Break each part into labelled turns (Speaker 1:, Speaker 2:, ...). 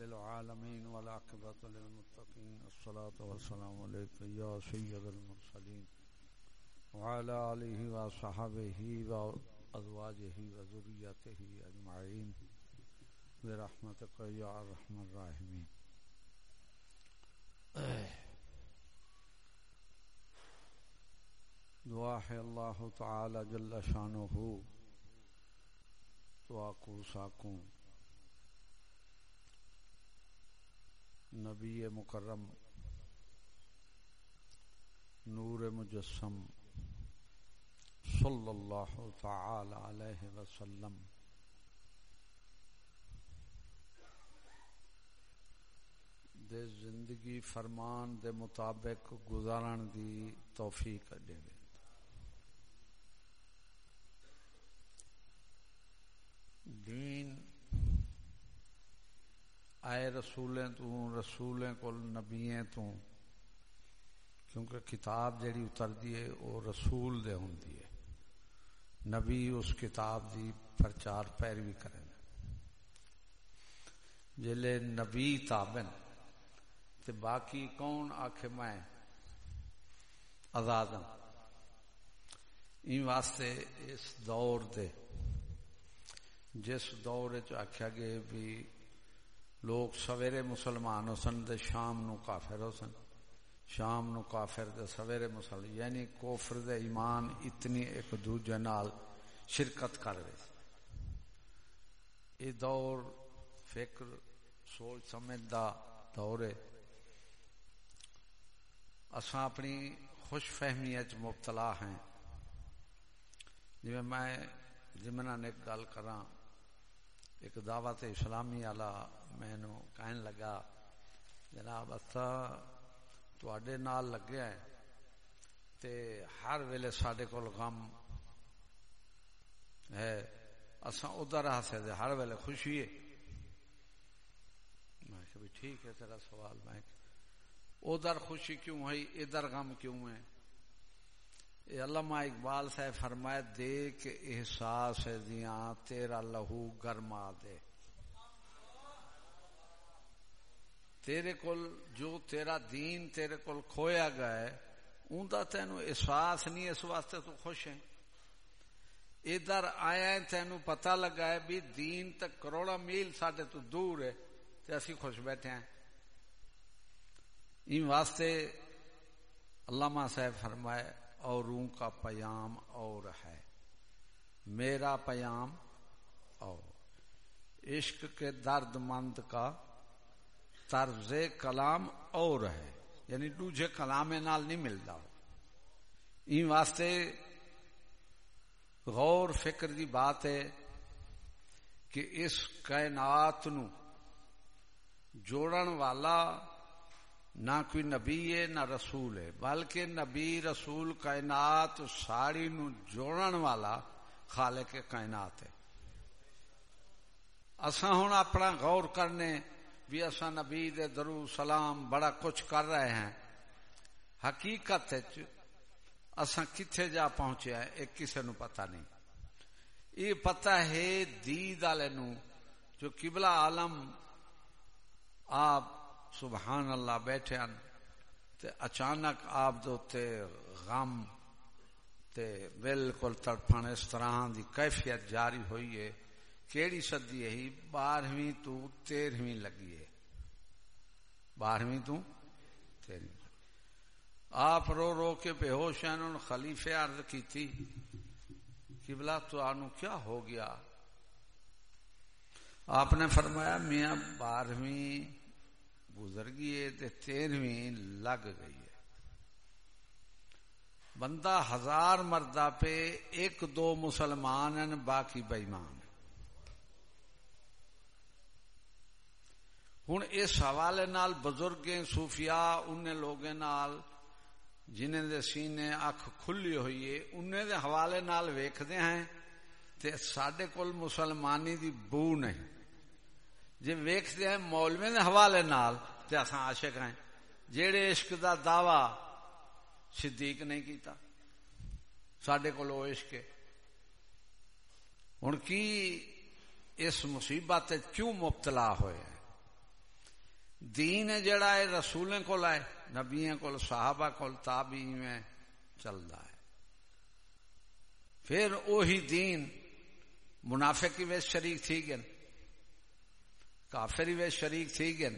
Speaker 1: رب العالمين والعاقبة للمتقين الصلاة والسلام عليك يا سيد المرسلين وعلى آله وصحبه وأزواجه وذريته أجمعين برحمتك يا أرحم الراحمين دعا ہے اللہ تعالی جل شانہ تو آکو ساکوں۔ نبی مکرم، نور مجسم صلی اللہ تعالی علیہ وسلم۔ دے زندگی فرمان دے مطابق گزارن دی توفیق دے دین آئے رسولیں تو، رسولیں کو نبییں تو، کیونکہ کتاب جیڑی اتر دیئے وہ رسول دے ہوں دیئے نبی اس کتاب دی پرچار پیروی کریں جلے نبی تابن، تے باقی کون آکھے میں؟ آزادم ان واسطے اس دور دے، جس دور چ آخیا گئے بھی لوگ سویرے مسلمان ہو سن دے شام نو کافر ہو سن۔ شام نو کافر دے سویرے مسلم یعنی کوفر دے ایمان اتنی ایک دوجے نال شرکت کر رہے یہ دور فکر، سوچ سمجھ دا دور ہے۔ اساں اپنی خوش فہمی مبتلا ہیں۔ جی میں جی جمنا نے گل کراں۔ ایک دعوت اسلامی والا مینو کہن لگا، جناب اتھا تواڈے نال لگیا ہے تے ہر ویلے ساڈے کول غم ہے۔ اساں ادھر ہاسے دے ہر ویلے خوشی ہے میں کہ ٹھیک ہے تیرا سوال، میں ادھر خوشی کیوں ہے ادھر غم کیوں ہے؟ علامہ اقبال صاحب فرمائے دے کے احساس دیاں، تیرا لہو گرما دے۔ تیرے کول جو تیرا دین تیرے کول کھویا گیا ہے تینو احساس نہیں، اس واسطے تو خوش ہیں۔ ادھر آیا ہے، تینو پتہ لگا ہے بھی دین تک کروڑا میل ساڈے تو دور ہے، تے اسی خوش بیٹھے ہیں۔ ان واسطے علامہ صاحب فرمائے اوروں کا پیام اور ہے۔ میرا پیام اور۔ عشق کے درد مند کا طرز کلام اور ہے۔ یعنی دوجے کلام نال نہیں ملتا۔ ان واسطے غور فکر کی بات ہے کہ اس کائنات نو جوڑن والا نہ کوئی نبی ہے، نہ رسول ہے۔ بلکہ نبی، رسول، کائنات، ساری نو جوڑن والا خالق کائنات ہے۔ اسا ہوں اپنا غور کرنے بھی اسا نبی دے درو سلام بڑا کچھ کر رہے ہیں۔ حقیقت اسا کتھے جا پہنچے ہیں، ایک کسے نو پتہ نہیں۔ یہ پتہ ہے دید والے نو، جو قبلہ عالم آپ سبحان اللہ بیٹھے ہیں تے اچانک آپ دوتے غم تے بالکل تڑپن اس طرح دی کیفیت جاری ہوئی ہے۔ کیڑی صدی ہے بارہویں تو تیرہویں لگی ہے۔ بارہویں تو تیرہویں۔ آپ رو رو کے بے ہوش ہیں، انہوں خلیفے عرض کی تھی۔ قبلہ تو آنو کیا ہو گیا؟ آپ نے فرمایا، میاں بارہویں گزر گئی ہے تیرہویں لگ گئی ہے۔ بندہ ہزار مردہ پہ ایک دو مسلمان ہیں باقی بےمان ہوں اس حوالے نال بزرگ صوفیاء ان لوگ جنہیں دے سینے اکھ کھلی ہوئی ہے، انہیں دے حوالے نال ویکھدے ہیں تے ساڈے کول مسلمانی دی بو نہیں۔ جی ویکھدے ہیں مولوی دے حوالے نال تے اساں عاشق ہیں۔ جیڑے عشق دا دعوی صدیق نہیں کیتا، ساڈے کول عشق ہے۔ ہن کی اس مصیبت کیوں مبتلا ہوئے؟ دین جڑا ہے، رسولیں کو لائے نبیوں کو صحابہ کو تابی میں چلتا ہے۔ پھر وہی دین منافع کی ویس شریک تھی گن کافری ویس شریک تھی گن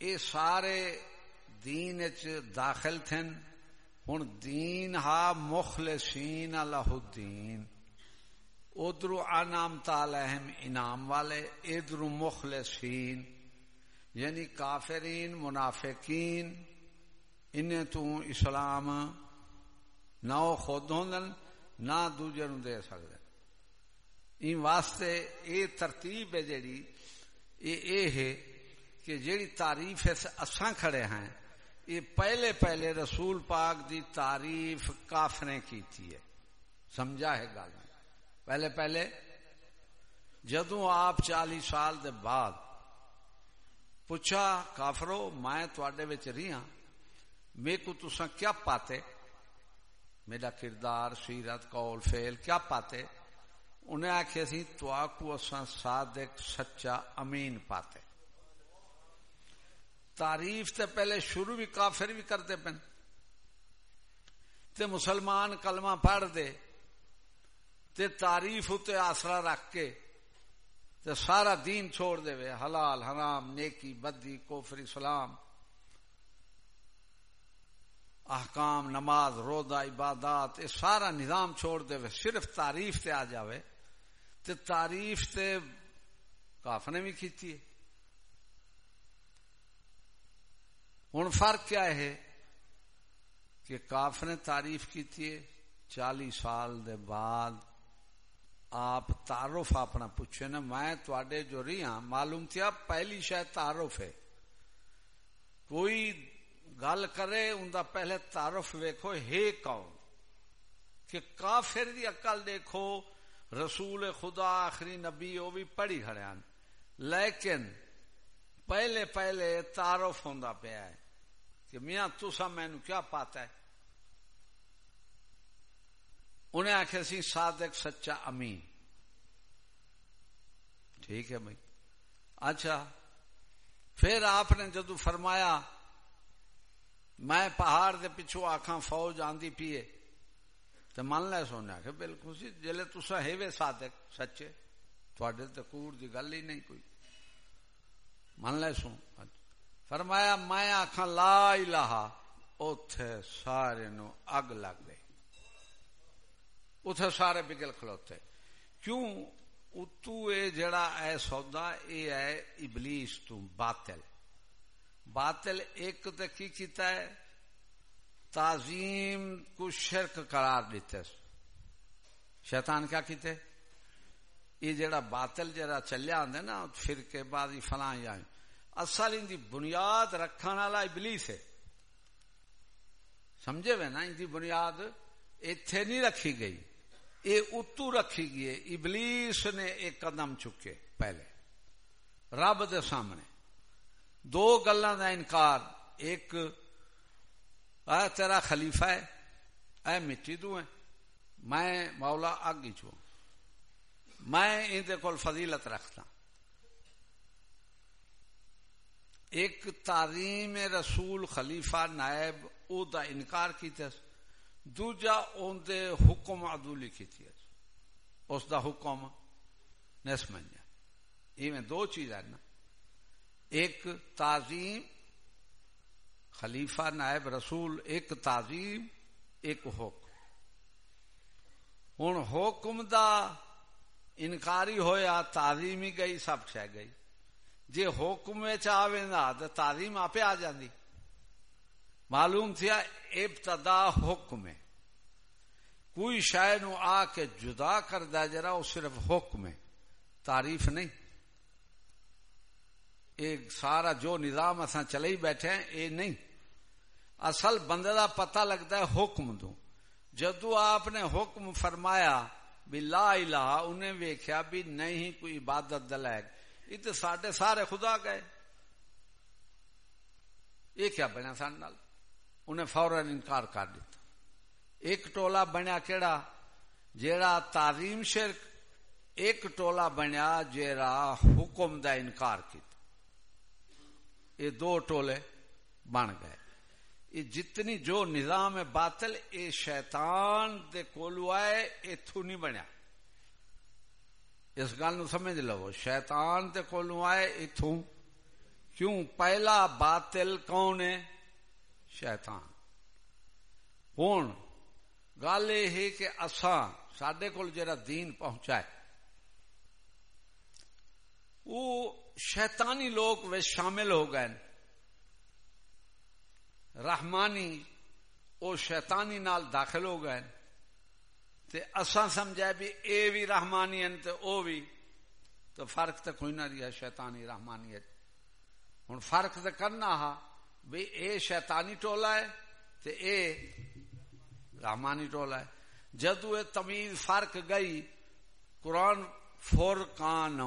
Speaker 1: یہ سارے دین داخل تھے ہوں دین ہا مخلصین اللہ الدین۔ ادھر انعام تالہم انعام والے، ادھر مخلصین۔ یعنی کافرین، منافقین، انہیں تو اسلام نہ وہ خود ہوں نہ دوجے دے سکتے ان واسطے یہ ترتیب ہے جیڑی یہ ہے کہ جیڑی تعریف ہے، اساں کھڑے ہیں یہ پہلے پہلے رسول پاک دی تعریف کافریں کیتی ہے۔ سمجھا ہے گل؟ پہلے پہلے جدو آپ چالی سال دے بعد پوچھا، کافرو، میں تھوڑے بچ رہی ہاں میرے کو تسا کیا پاتے؟ میرا کردار، سیرت، قول فیل کیا پاتے؟ انہیں آخیا سی، تو کو اساں صادق، سچا امین پاتے۔ تعریف تے پہلے شروع بھی کافر بھی کرتے پن۔ تے مسلمان کلمہ پڑھ دے، تے تعریف اتنے آسرا رکھ کے، تے سارا دین چھوڑ دے وے۔ حلال، حرام، نیکی، بدی کوفری سلام۔ احکام، نماز، روزہ، عبادات یہ سارا نظام چھوڑ دے وے۔ صرف تعریف تے آ جاوے۔ تے تعریف تے کاف نے بھی کیتی ہے۔ ہوں فرق کیا ہے کہ کاف نے تعریف کی چالی سال دے بعد آپ تعارف اپنا پوچھے نا، میں تھوڑے جو رہی ہاں معلوم تھیا پہلی شاید تعارف ہے۔ کوئی گل کرے، ان دا پہلے تعارف ویکھو، ہے کون؟ کہ کافر دی عقل دیکھو رسول خدا آخری نبی، وہ بھی پڑھی کھڑے ہیں۔ لیکن پہلے پہلے تعارف ہوں پیا ہے کہ میاں تسا مینو کیا پاتا ہے؟ انہیں آخیا سی، صادق، سچا امین۔ ٹھیک ہے بھائی۔ اچھا پھر آپ نے جدو فرمایا، میں پہاڑ دے پچھو آخا فوج آندی پیے تو من لے سونے آخ بالکل سی جلے تسا ہے وے صادق سچے تھوڑے تو کوڑ دی گل ہی نہیں کوئی۔ من لے سو۔ فرمایا، میں آخا لا الہ، اوتھے سارے نو اگ لگ گئی اتنے سارے بگل کھلوتے۔ کیوں؟ اتو اے جڑا اے سودا، اے ہے ابلیس تو باطل۔ باطل ایک تو کی کیتا ہے؟ تعظیم کو شرک قرار دیتے شیطان کیا کیتے؟ یہ جڑا باطل جڑا چلیا آدھے نا، فرقے بعد فلاں یا۔ اصل ان دی بنیاد رکھنے والا ابلیس ہے۔ سمجھے وے نا، ان دی بنیاد ایتھے نہیں رکھی گئی۔ یہ اتو رکھی گئی ہے۔ ابلیس نے ایک قدم چکے پہلے۔ رب دے سامنے۔ دو گلوں کا انکار۔ ایک اے تیرا خلیفہ ہے؟ اے مٹی تو ہے؟ میں مولا اگ چو میں اندر کول فضیلت رکھتا۔ ایک تعظیم رسول خلیفہ نائب او دا انکار کیتے دوجا اندے حکم ادو لکھی تھی اس دا حکم نس منجا۔ ایویں دو چیز ہے نا۔ ایک تعظیم خلیفہ نائب رسول، ایک تعظیم، ایک حکم۔ ہوں حکم دا انکاری ہویا، تعظیم ہی گئی، سب شہ گئی۔ جی حکم آئے نا تو تعظیم آپ آ جاندی۔ معلوم تھیا، ابتدا حکم ہے۔ کوئی شہ نو آ کے جدا کر دیا جرا وہ صرف حکم ہے۔ تعریف نہیں۔ ایک سارا جو نظام اصا چلے ہی بیٹھے ہیں یہ نہیں۔ اصل بندے کا پتا لگتا ہے حکم دو جدو آپ نے حکم فرمایا بھی لا الہ، انہیں ویخیا بھی نہیں کوئی عبادت دلائق یہ تو سڈے سارے خدا گئے۔ یہ کیا بنیا سن نال؟ انہیں فورن انکار کر دیتا۔ ایک ٹولا بنیا کیڑا؟ جیڑا تعظیم شرک، ایک ٹولا بنیا جیڑا حکم دا انکار کیتا۔ یہ دو ٹولے بن گئے۔ یہ جتنی جو نظام ہے باطل، یہ شیطان دے کولو آئے اتو نہیں بنیا۔ اس گل سمجھ لو، شیطان دے کولو آئے اتو کیوں؟ پہلا باطل کون ہے؟ شیطان۔ ہوں گل یہ ہے کہ اساں سڈے کول جا دین پہنچا ہے وہ شیطانی لوگ شامل ہو گئے۔ رحمانی او شیطانی نال داخل ہو گئے تے اساں سمجھا بھی اے بھی رحمانی ہیں تے او بھی تو فرق تو کوئی نہ رہا شیطانی رحمانی ہوں فرق تو کرنا ہا بھی اے شیطانی ٹولا ہے تے اے رحمانی ٹولا ہے۔ جدو یہ تمیز فرق گئی، قرآن فور کان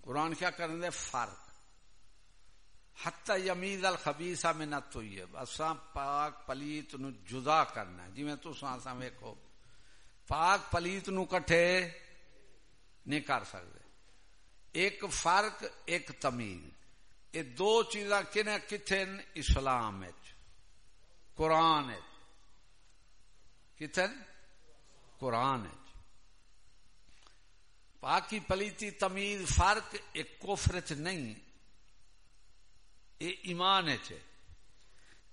Speaker 1: قرآن کیا کرنے دے؟ فرق۔ حتی یمید الخبیثہ میں نت اساں پاک پلیت نو جدا کرنا ہے۔ جی میں تو سانسا ویکھو، پاک پلیت نو کٹھے نہیں کر سکتے ایک فرق، ایک تمیز۔ یہ دو چیزاں کنے کتنے اسلام قرآن کتنے قرآن پاکی پلیتی تمیز فرق ایک کوفرت نہیں۔ یہ ایمان ہے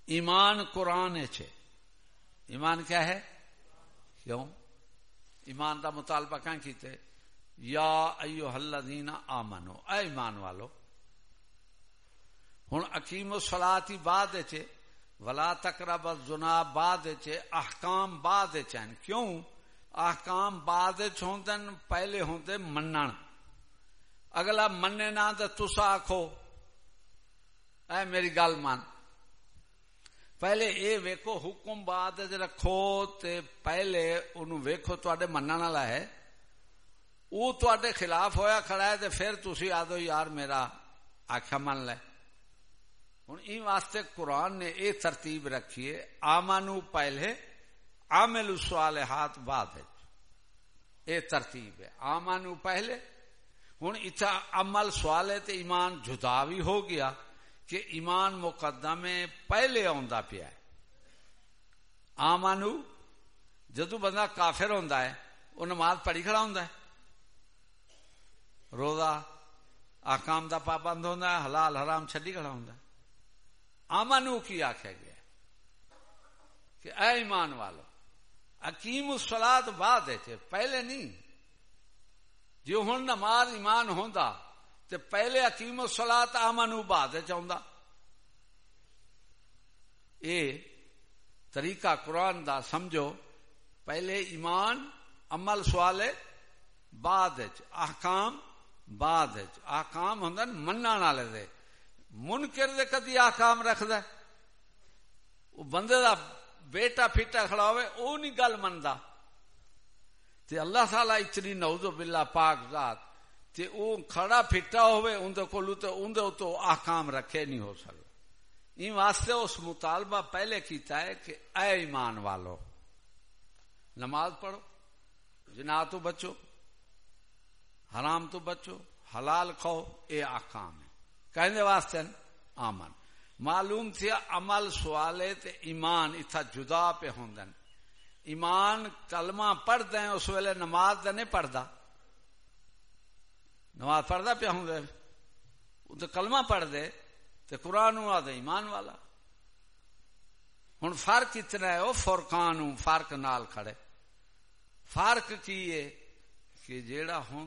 Speaker 1: ایمان قرآن ہے ایمان کیا ہے؟ کیوں؟ ایمان دا مطالبہ کہاں کیتے؟ یا ایو الذین آمنو۔ اے ایمان والو، ہن اقیم الصلاۃ بعد چے ولا تقرب الزنا بعد چے احکام بعد چن کیوں؟ احکام بعد ہوندن پہلے ہوندے منن اگلا مننے نہ تے تسا آکھو۔ اے میری گل مان پہلے اے ویکھو حکم بعد رکھو تے پہلے انہوں ویکھو تواڈے منن والا ہے۔ او تواڈے خلاف ہویا کھڑا ہے تے پھر تسی آدو یار میرا آکھا من لے۔ ہن این واسطے قرآن نے اے ترتیب رکھی ہے۔ آمانو پہلے عامل الصالحات بعد ہے اے ترتیب ہے۔ آمانو پہلے۔ ہن اتھا عمل سوالے تے ایمان جدا بھی ہو گیا۔ کہ ایمان مقدمے پہلے آندا پیا ہے۔ آمانو جدو بندہ کافر ہوندا ہے وہ نماز پڑھی کھڑا ہوندا ہے۔ روزہ آکام دا پابند ہوندا ہے، حلال حرام چھڈی کھڑا ہوندا ہے۔ آمانو کی آخیا گیا کہ اے ایمان والو اکیم الصلاۃ بعد ہے، پہلے نہیں۔ جو ہن نماز ایمان ہوندا تے پہلے حکیم و سلاد آمن بعد چاہتا اے طریقہ قرآن دا سمجھو، پہلے ایمان، عمل سوالے بعد احکام، بعد آکام ہوں من والے دے۔ منکر دے کدی آکام رکھد وہ بندے دا بیٹا پھیٹا کھڑا ہوئے، او نہیں گل منتا تے اللہ تعالی اتنی نوزو باللہ پاک ذات تے او کھڑا پھٹا ہوئے اندے کولو تے اندے تو احکام رکھے نہیں ہو سکتا۔ این واسطے اس مطالبہ پہلے کیتا ہے کہ اے ایمان والو، نماز پڑھو جنا تو بچو، حرام تو بچو، حلال کھو اے احکام ہے۔ کہنے واسطے آمن۔ معلوم تھی عمل سوالے تے ایمان اتھا جدا پہ ہوندن۔ ایمان کلمہ پڑھ دیں اس ویلے نماز دے نہیں پڑھ دا نماز پڑھتا پیا ہوں تو کلمہ پڑھ دے تو قرآن آدھے ایمان والا۔ ہوں فرق اتنا ہے وہ فرقان فرق نال کھڑے۔ فرق کی ہے کہ جیڑا ہوں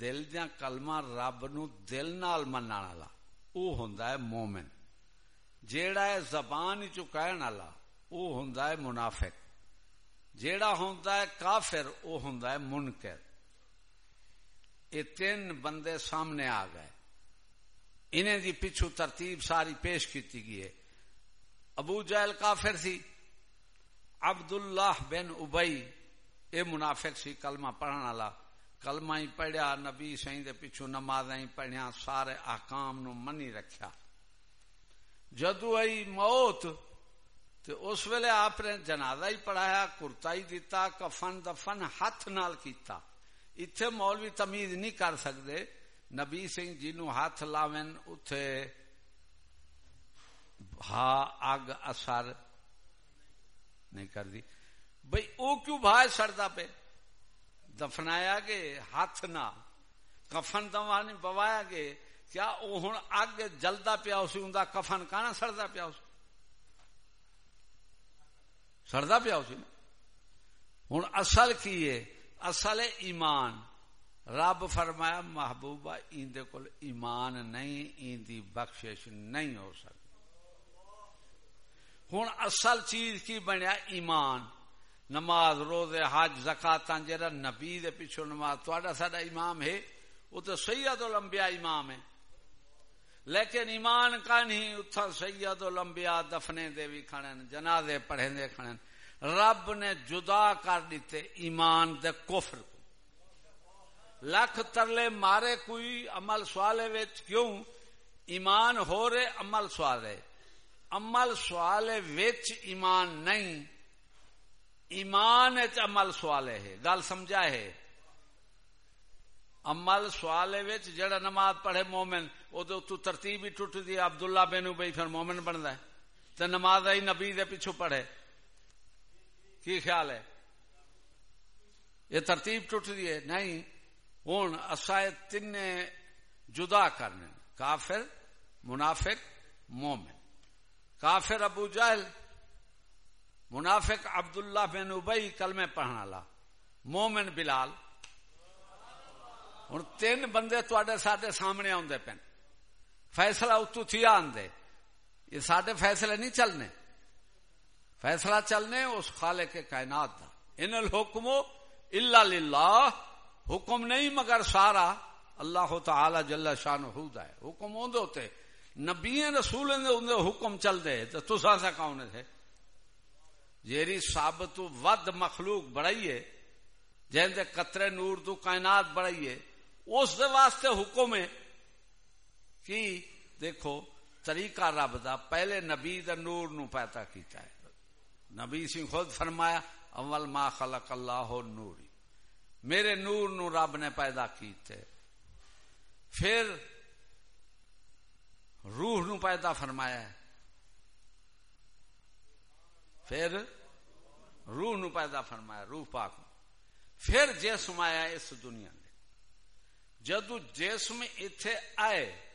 Speaker 1: دل دیا کلمہ رب نو دل نال منع والا وہ ہوں مومن۔ جیڑا ہے زبان چکائن والا وہ ہوں منافق۔ جیڑا ہوں کافر وہ ہوں منکر۔ یہ تین بندے سامنے آ گئے۔ انہیں دی پچھو ترتیب ساری پیش کی گئی ہے۔ ابو جہل کافر سی، عبداللہ بن ابئی، اے منافق سی، کلمہ پڑھنے والا۔ کلمہ ہی پڑھیا، نبی سی دے پچھو نماز ہی پڑھیا سارے آکام نو منی رکھیا۔ جدو آئی موت تو اس ویلے آپ نے جنازہ ہی پڑھایا، کرتا ہی دیتا کفن دفن ہاتھ نال کیتا۔ اتنے مولوی تمیز نہیں کر سکتے نبی سنگھ جی نو ہاتھ لاون اتے ہا اگ اثر نہیں کر دی بھائی وہ کیوں بھائی سڑتا پہ دفنایا گے ہاتھ نہ کفن دوا نہیں پوایا گے کیا وہ ہوں اگ جلدا پیا اسی ہوں کفن کہنا سڑتا پیا اس سڑتا پیا اسی ہوں اصل کی ہے اصل ہے ایمان۔ رب فرمایا، محبوبہ اندر کول ایمان نہیں، ایندی بخشش نہیں ہو سکتی۔ ہوں اصل چیز کی بنیا ایمان۔ نماز، روزے، حج، زکات جہاں نبی دے پیچھو نماز تا سا امام ہے وہ تو سید الانبیاء امام ہے۔ لیکن ایمان کا نہیں اتھا سید الانبیاء دفنے دے بھی کھڑے جنازے پڑھے دے کھڑے رب نے جدا کر دیتے ایمان دے کفر کو۔ لکھ ترلے مارے کوئی عمل سوالے وچ کیوں؟ ایمان ہو رہے عمل سوالے۔ عمل سوالے وچ ایمان نہیں۔ ایمان عمل سوالے ہے۔ گل سمجھا ہے؟ عمل سوالے وچ جڑا نماز پڑھے مومن وہ تو ترتیب ہی ٹوٹ دی، عبداللہ بینو بھائی پھر مومن بنتا ہے۔ تو نماز آئی نبی دے پیچھو پڑھے۔ کی خیال ہے؟ یہ ترتیب ٹوٹ دی ہے۔ نہیں ہوں اصائے تین جدا کرنے کافر، منافق، مومن۔ کافر ابو جہل، منافق عبداللہ بن ابئی کل میں پڑھنا لا مومن بلال۔ ہوں تین بندے تے سارے سامنے آدھے پین فیصلہ اتو تھی آدھے یہ سارے فیصلے نہیں چلنے۔ فیصلہ چلنے اس خالے کے کائنات دا ان الحکم الا للہ، حکم نہیں مگر سارا۔ اللہ تعالی جل شان ہے۔ حکم اندر ہوتے۔ نبی رسول حکم چل دے۔ تو تسا سا کون تھے جیری سابت ود مخلوق بڑھائیے جن دے قطرے نور تو کائنات بڑھائیے اس دے واسطے حکم ہے کہ دیکھو، طریقہ رب دا پہلے نبی دا نور نو پیدا کیتا ہے۔ نبی سی خود فرمایا، اول ما خلق اللہ نوری۔ میرے نور نو رب نے پیدا کیتے۔ پھر روح نو پیدا فرمایا۔ ہے پھر روح نو پیدا فرمایا، روح پاک پھر جسم آیا اس دنیا میں۔ جدو جسم اتے آئے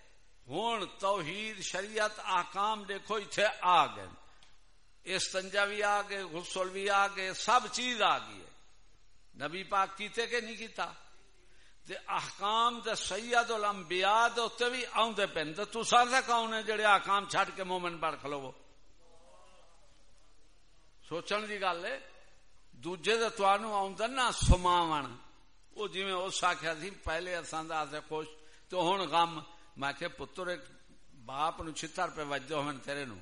Speaker 1: ہوں توحید، شریعت، آکام دیکھو اتے آ گئے۔ استنجا بھی آ گئے، غسل بھی آ گئے، سب چیز آ گئی ہے۔ نبی پاک کیتے کہ نہیں کیتا؟ تے احکام تے سید الانبیاء دے اوتے بھی آوندے پن تے تساں تے کون ہے جڑے احکام چھڈ کے مومن بڑ کھلو سوچن دی گل ہے، دوجے دے توانو آوندا نا، سماون۔ او جویں اس آکھیا سی، پہلے اساں دا تے خوش تو ہن غم۔ میں کہ پتر، ایک باپ نو چھتر پہ وجدے ہون تیرے نو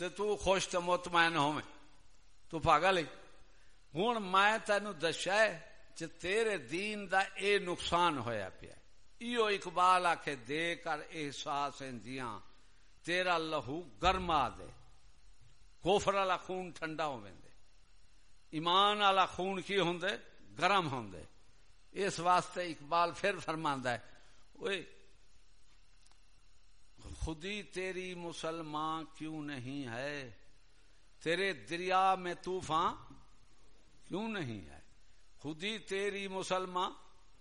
Speaker 1: تے تو خوش تے مطمئن ہوویں تو پاگل ہے ہن میں تینو دسیا ہے چ تیرے دین دا اے نقصان ہویا پیا ایو اقبال آکھے دے کر احساس اندیاں تیرا لہو گرما دے کوفر والا خون ٹھنڈا ہو دے ایمان والا خون کی ہوندے گرم ہوندے اس واسطے اقبال پھر فرماندا ہے اوئے خودی تیری مسلمان کیوں نہیں ہے؟ تیرے دریا میں طوفان کیوں نہیں ہے؟ خودی تیری مسلمان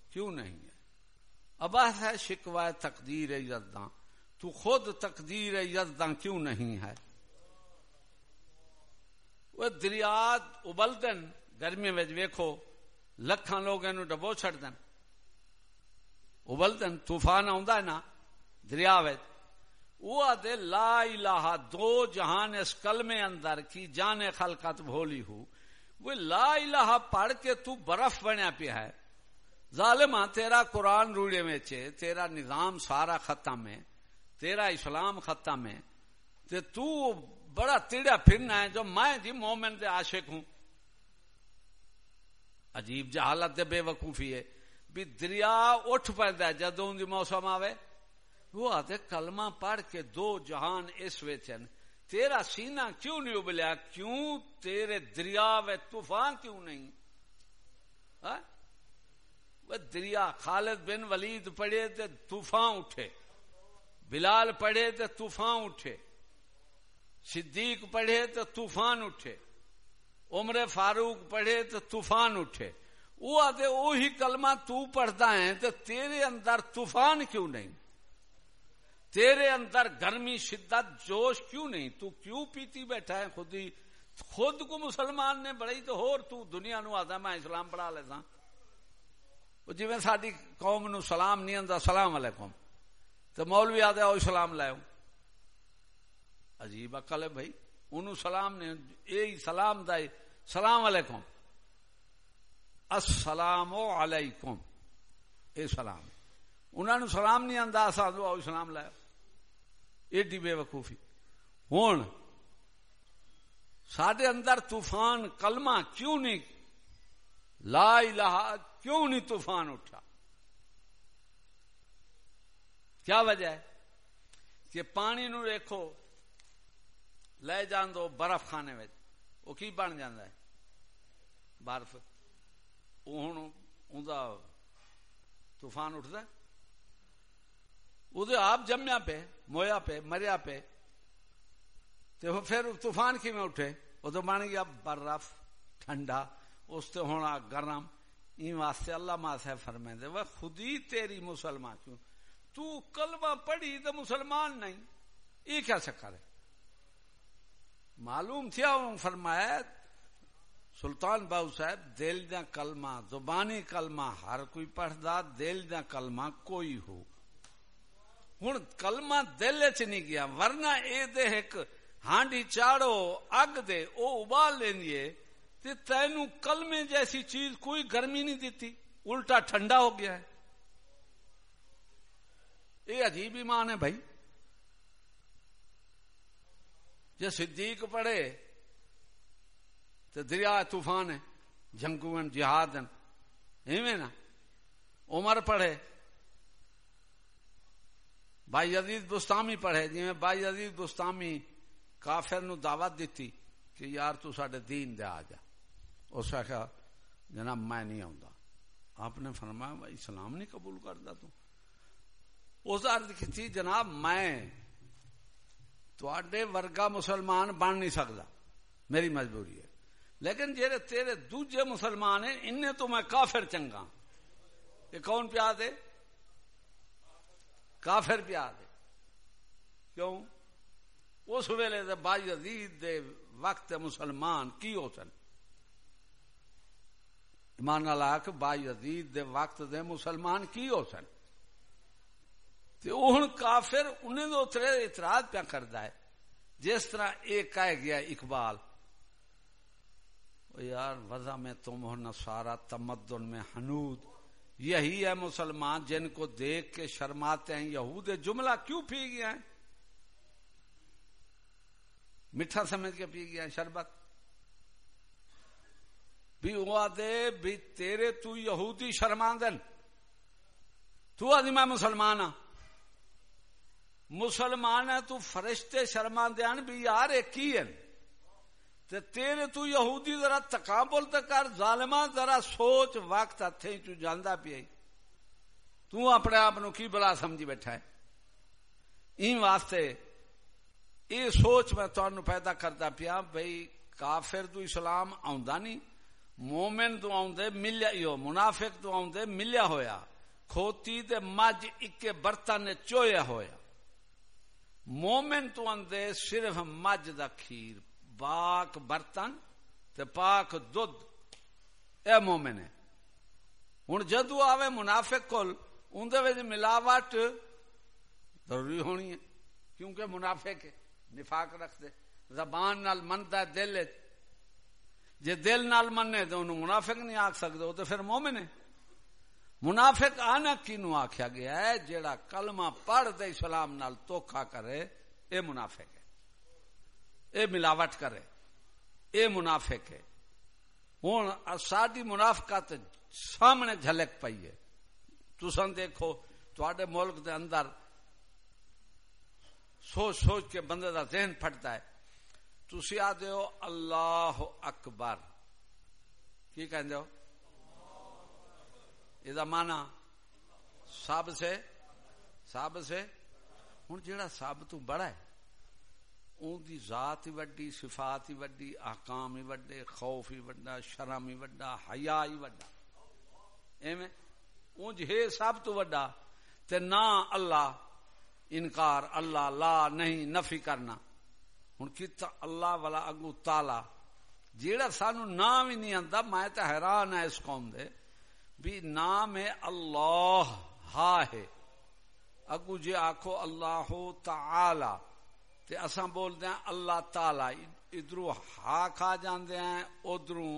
Speaker 1: کیوں نہیں ہے؟ ابا ہے شکوا تقدیر یزداں، تو خود تقدیر یزداں کیوں نہیں ہے؟ وہ دریات ابل دن گرمی میں ویکھو، لکھاں لوگ اینو ڈبو چھڑ دن ابل دن طوفان آندا ہے نا، دریا وچ۔ وہ آدھے لا الہ دو جہان اس کلمے اندر کی جانے خلقت بھولی ہو۔ وہ لا الہ پڑھ کے تو برف بنیا پیا ہے۔ ظالما تیرا قرآن روڑے میں چے تیرا نظام سارا ختم ہے، تیرا اسلام ختم ہے۔ تے تو بڑا تیڑا پھرنا ہے جو میں جی مومن دے عاشق ہوں۔ عجیب جہالت دے بے وقوفی ہے۔ بھی دریا اٹھ پہ جدوں دی موسم آوے۔ وہ آتے کلمہ پڑھ کے دو جہان اس ویچن تیرا سینہ کیوں نہیں ابلیا؟ کیوں تیرے دریا و طوفان کیوں نہیں؟ ہاں؟ وہ دریا، خالد بن ولید پڑے تو طوفان اٹھے۔ بلال پڑے تو طوفان اٹھے۔ صدیق پڑھے تو طوفان اٹھے۔ عمر فاروق پڑھے تو طوفان اٹھے۔ وہ آتے وہی کلمہ تو پڑھتا ہے تو تیرے اندر طوفان کیوں نہیں؟ تیرے اندر گرمی، شدت، جوش کیوں نہیں؟ تو کیوں پیتی بیٹھا ہے خود ہی خود کو مسلمان نے بڑی تو ہور تو دنیا نو آتا میں اسلام پڑھا لیتا ہاں۔ جی میں ساری قوم نو سلام نہیں آتا سلام علیکم۔ تو مولوی آتا وہ سلام لائے۔ عجیب اکل ہے بھائی انہوں سلام نے یہی سلام دائی سلام علیکم۔ السلام علیکم۔ اے سلام۔ انہوں نے سلام نہیں آتا اصا سلام لایا ایڈی بے وقوفی۔ ہوں سڈے اندر طوفان، کلمہ کیوں نہیں؟ لا الہ، کیوں نہیں طوفان اٹھا؟ کیا وجہ ہے؟ کہ پانی نو دیکھو لے جان دو برف خانے میں وہ کی بن جانا ہے؟ برف۔ ہوں طوفان اٹھتا وہ آپ جمیا پہ، مویا پہ، مریا پہ تو پھر طوفان کی میں اٹھے، وہ تو بن گیا برف، ٹھنڈا، اس سے ہونا گرم این واسطے اللہ ماں سے فرمائے دے وہ خود ہی تیری مسلمان کیوں؟ تو کلمہ پڑھی تو مسلمان نہیں، یہ کیا چکر ہے؟ معلوم تھیا فرمایا، سلطان باؤ صاحب، دل دیا کلمہ، زبانی کلمہ ہر کوئی پڑھتا دل دیا کلمہ کوئی ہو۔ ہوں کلمہ دل چ نہیں گیا، ورنہ اے دے ایک ہانڈی چاڑو، اگ دے، او ابال لینی تے تینو کلمے جیسی چیز کوئی گرمی نہیں دیتی۔ الٹا ٹھنڈا ہو گیا ہے۔ یہ عجیب ایمان ہے بھائی۔ جی صدیق پڑھے تو دریا طوفان ہے جنگو جہاد ایویں نا۔ عمر پڑھے۔ بھائی عزیز بستامی پڑھے جی میں بھائی عزیز بستامی کافر نو دعوت دیتی کہ یار تو ساڈے دین دے آ جا۔ اس آخیا جناب میں نہیں آؤں آپ نے فرمایا، بھائی اسلام نہیں قبول کرتا تو۔ اس ارد کی جناب میں تھوڑے ورگا مسلمان بن نہیں سکتا میری مجبوری ہے۔ لیکن جہے تیرے دوجے مسلمان ہیں، انہیں تو میں کافر چنگا۔ یہ کون پیا دے کافر پیا دے۔ کیوں؟ اس ویلے دے بائی عزیز دے وقت مسلمان کی ہو سن ایمان لاکھ بائی عزیز دے وقت دے مسلمان کی ہو سن ہوں کافر انہیں تو اترے اعتراض پیا کرتا ہے۔ جس طرح ایک کہہ گیا اقبال یار، وضع میں تم ہو نسارا تمدن میں حنود۔ یہی ہے مسلمان جن کو دیکھ کے شرماتے ہیں، یہود جملہ کیوں پی گیا ہے میٹھا سمجھ کے پی گیا ہے شربت۔ بھی ہوا دے، بھی تیرے تو یہودی شرماندن تو آدھی میں مسلمان ہاں۔ مسلمان ہے تو فرشتے شرماندے بھی یار ایک ہی ہے تے تیرے تو یہودی ذرا تقابل تے کر ظالما ذرا سوچ وقت ہتھے چ جاندا پیا تو اپنے آپ نو کی بلا سمجھی بیٹھا ہے؟ این واسطے یہ سوچ میں تہن پیدا کرتا پیا بھائی کافر تو اسلام آندا نہیں مومن تو آدھے ملیا، یو منافق تو آدھے ملیا ہویا، کھوتی دے مجھ اکے برتن چویا ہویا۔ مومن تو آدھے صرف مجھ دا کھیر پاک برتن تے پاک دودھ۔ اے مومن ہے ہوں جدو آوے منافق کول اندر ملاوٹ ضروری ہونی ہے، کیونکہ منافق ہے نفاق رکھ دے زبان نال منتا دل جے دل نال منے تو انہوں منافق نہیں آخ سکتے تو پھر مومن۔ ہے منافق آنا کینو آخیا گیا ہے؟ جیڑا کلمہ پڑھ دے اسلام نال توکھا کرے، اے منافق ہے۔ اے ملاوٹ کرے، اے منافق ہے ہوں ساری منافقت سامنے جھلک پی ہے۔ تسن دیکھو تے ملک دے اندر سوچ سوچ کے بندے دا ذہن پھٹتا ہے۔ تھی آدھے ہو، اللہ اکبر۔ کی کہندے ہو؟ یہ مانا سب سے سب سے ہوں جا سب تو بڑا ہے۔ اون دی ذات ہی وڈی، صفات ہی وڈی، احکام ہی وڈے، خوف ہی وڈا، شرم ہی وڈا، حیا ہی وڈا۔ ایویں اونج ہے سب تو وڈا، تے نہ اللہ، انکار اللہ، لا نہیں، نفی کرنا۔ ہوں کتا اللہ والا اگو تالا۔ جیڑا سانو نام ہی نہیں آتا میں تو حیران ہے اس قوم دے، بھی نام ہے اللہ، ہا ہے۔ اگو جی آخو اللہ تعالی تے اساں بول دیں ہاں، اللہ تعالی ادھرو ہا کھا جاندے ہیں ادھرو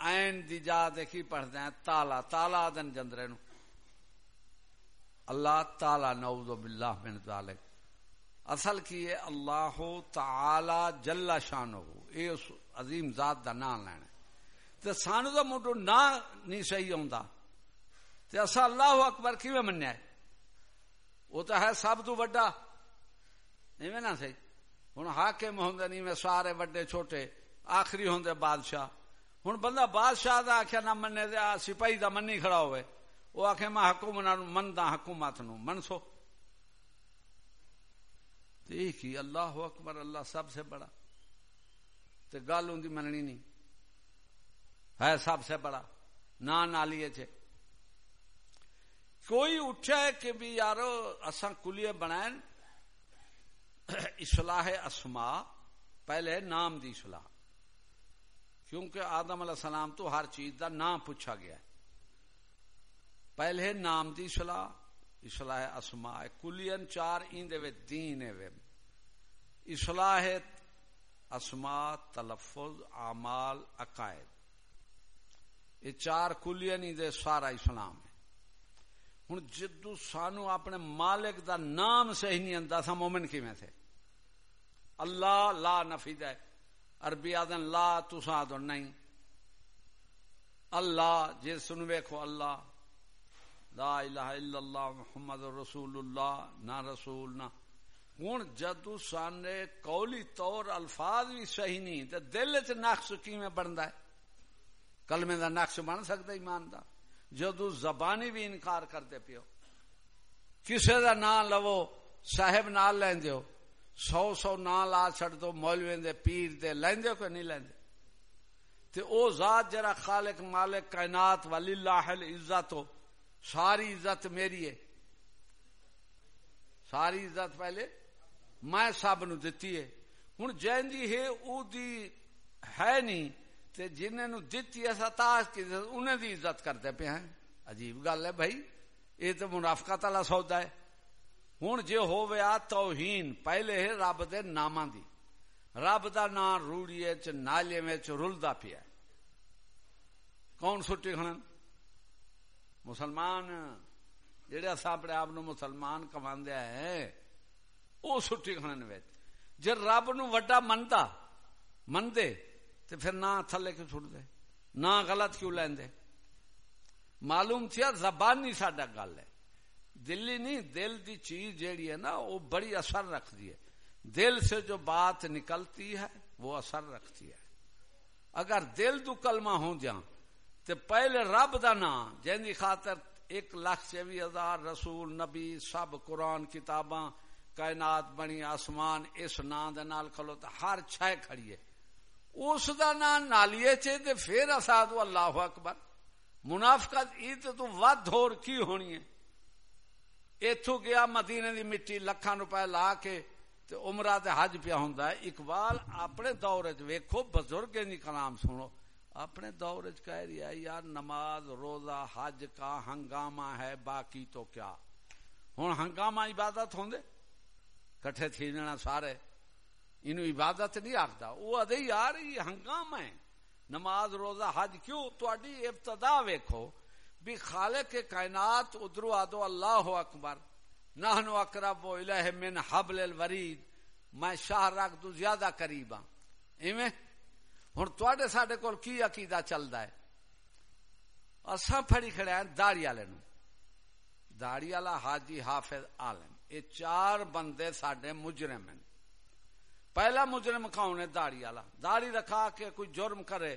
Speaker 1: این دی جا دیکھی پڑھتے ہیں تالا تالا دن جندرے نو اللہ تعالی، نعوذ باللہ من ذالک۔ اصل کی ہے، اللہ تعالی جل شانہ اے اس عظیم ذات دا نام لینا تے سانو دا موٹو نا نہیں صحیح ہوندا۔ تے اسا اللہ اکبر کیویں منیا ہے وہ تو ہے سب تو بڑا نہیں نا صحیح ہن حاکم ہوندے نہیں، میں سارے بڑے چھوٹے، آخری ہوندے بادشاہ۔ ہن بندہ بادشاہ دا آکھیا نہ مننے دے سپاہی دا منی کھڑا ہوئے۔ وہ آخ میں حکومت مندا حکومت نو منسو دیکھی اللہ اکبر، اللہ سب سے بڑا۔ تو گل ان کی مننی نہیں۔ ہے سب سے بڑا۔ نہ نالیے چے کوئی اٹھا ہے کہ بھی یارو، اساں کلیے بنائیں اصلاح اسما پہلے نام دی اصلاح۔ کیونکہ آدم علیہ السلام تو ہر چیز دا نام پوچھا گیا ہے۔ پہلے نام دی صلاح اصلاح اسما کلین چار ایندے وے دین وے۔ اصلاح اسما تلفظ، اعمال، عقائد۔ یہ چار کلین ایندے سارا اسلام ہے۔ ہن جدو سانو اپنے مالک دا نام صحیح نہیں اندا سا مومن کیویں تھے؟ اللہ لا نفی دے۔ عربی آدن لا تسا دو نہیں۔ اللہ جی جے سن ویکھو اللہ۔ لا الہ الا اللہ، محمد رسول اللہ، نہ رسول، نہ۔ ہوں جدو سانے قولی طور الفاظ بھی صحیح نہیں تو دل چ نقش کی میں بنتا ہے؟ کلمے دا نقش بن سکتا ایمان دا۔ جدو زبانی بھی انکار کرتے پیو، کسے دا نام لو صاحب نال لین دیو۔ سو سو نام لا چھڑ دو مولوی دے پیر دے لین دیو نہیں لین دے تے او ذات جرا خالق، مالک، کائنات ولی اللہ العزت ہو، ساری عزت میری ہے۔ ساری عزت پہلے میں سب نو دتی ہے۔ ہوں جن دی ہے، او دی ہے نہیں، تے جنہیں نو دتی ایسا تاش کی انہیں دی عزت کرتے پہ ہیں۔ عجیب گل ہے بھائی یہ تو منافقت والا سودا ہے۔ ہوں جے ہویا توہین پہلے ہے رب دے ناماں دی رب دا نام روڑیے چ نالے میں چ رلدا پیا کون سٹی کھڑن مسلمان جہے اصا اپنے آپ مسلمان کما ہے وہ سٹی کھانے جی رب نو وڈا منتا منتے تو پھر نہ تھلے کیوں چھٹ دے نہ غلط کیوں لیندے معلوم تھیا زبانی ساڈا گل ہے دلی نہیں، دل دی چیز جیڑی ہے نا، وہ بڑی اثر رکھتی ہے۔ دل سے جو بات نکلتی ہے، وہ اثر رکھتی ہے۔ اگر دل تو کلمہ ہو جاؤں تے پہلے رب دا نام، جن کی خاطر ایک لاکھ چوی ہزار رسول، نبی، سب قرآن، کتاباں، کائنات بنی، آسمان، اس نام دے نال کھلو، تے ہر چھے کھڑی ہے۔ اس دا نام نالیے چے، تے پھر اساد اللہ اکبر۔ منافقت، ای تے تو ود ہور کی ہونی ہے؟ ایتھو گیا مدینے دی مٹی لکھاں روپے لا کے تے عمرہ تے حج پیا ہوندا ہے اقبال اپنے دور وچ ویکھو بزرگ دی کلام سنو اپنے دور کہہ رہا ہے یار نماز روزہ حج کا ہنگامہ ہے باقی تو کیا ہوں ہنگامہ عبادت ہوں کٹھے تھی جنا سارے انو عبادت نہیں آختا وہ ادے یار یہ ہنگامہ ہے نماز روزہ حج کیوں تھی ابتدا ویکھو بھی خالق کے کائنات ادرو آدو اللہ اکبر. نہنو اقرب و الہ من حبل الورید. میں شاہ رکھ دو زیادہ قریب ہاں. ایویں؟ ہوں تے سڈے کول کی عقیدہ چلتا ہے؟ اصا فڑی کھڑے ہیں داڑی والے داڑی والا حاجی حافظ عالم. یہ چار بندے سڈے مجرم ہیں. پہلا مجرم کھاؤ داڑی والا. داڑی رکھا کے کوئی جرم کرے؟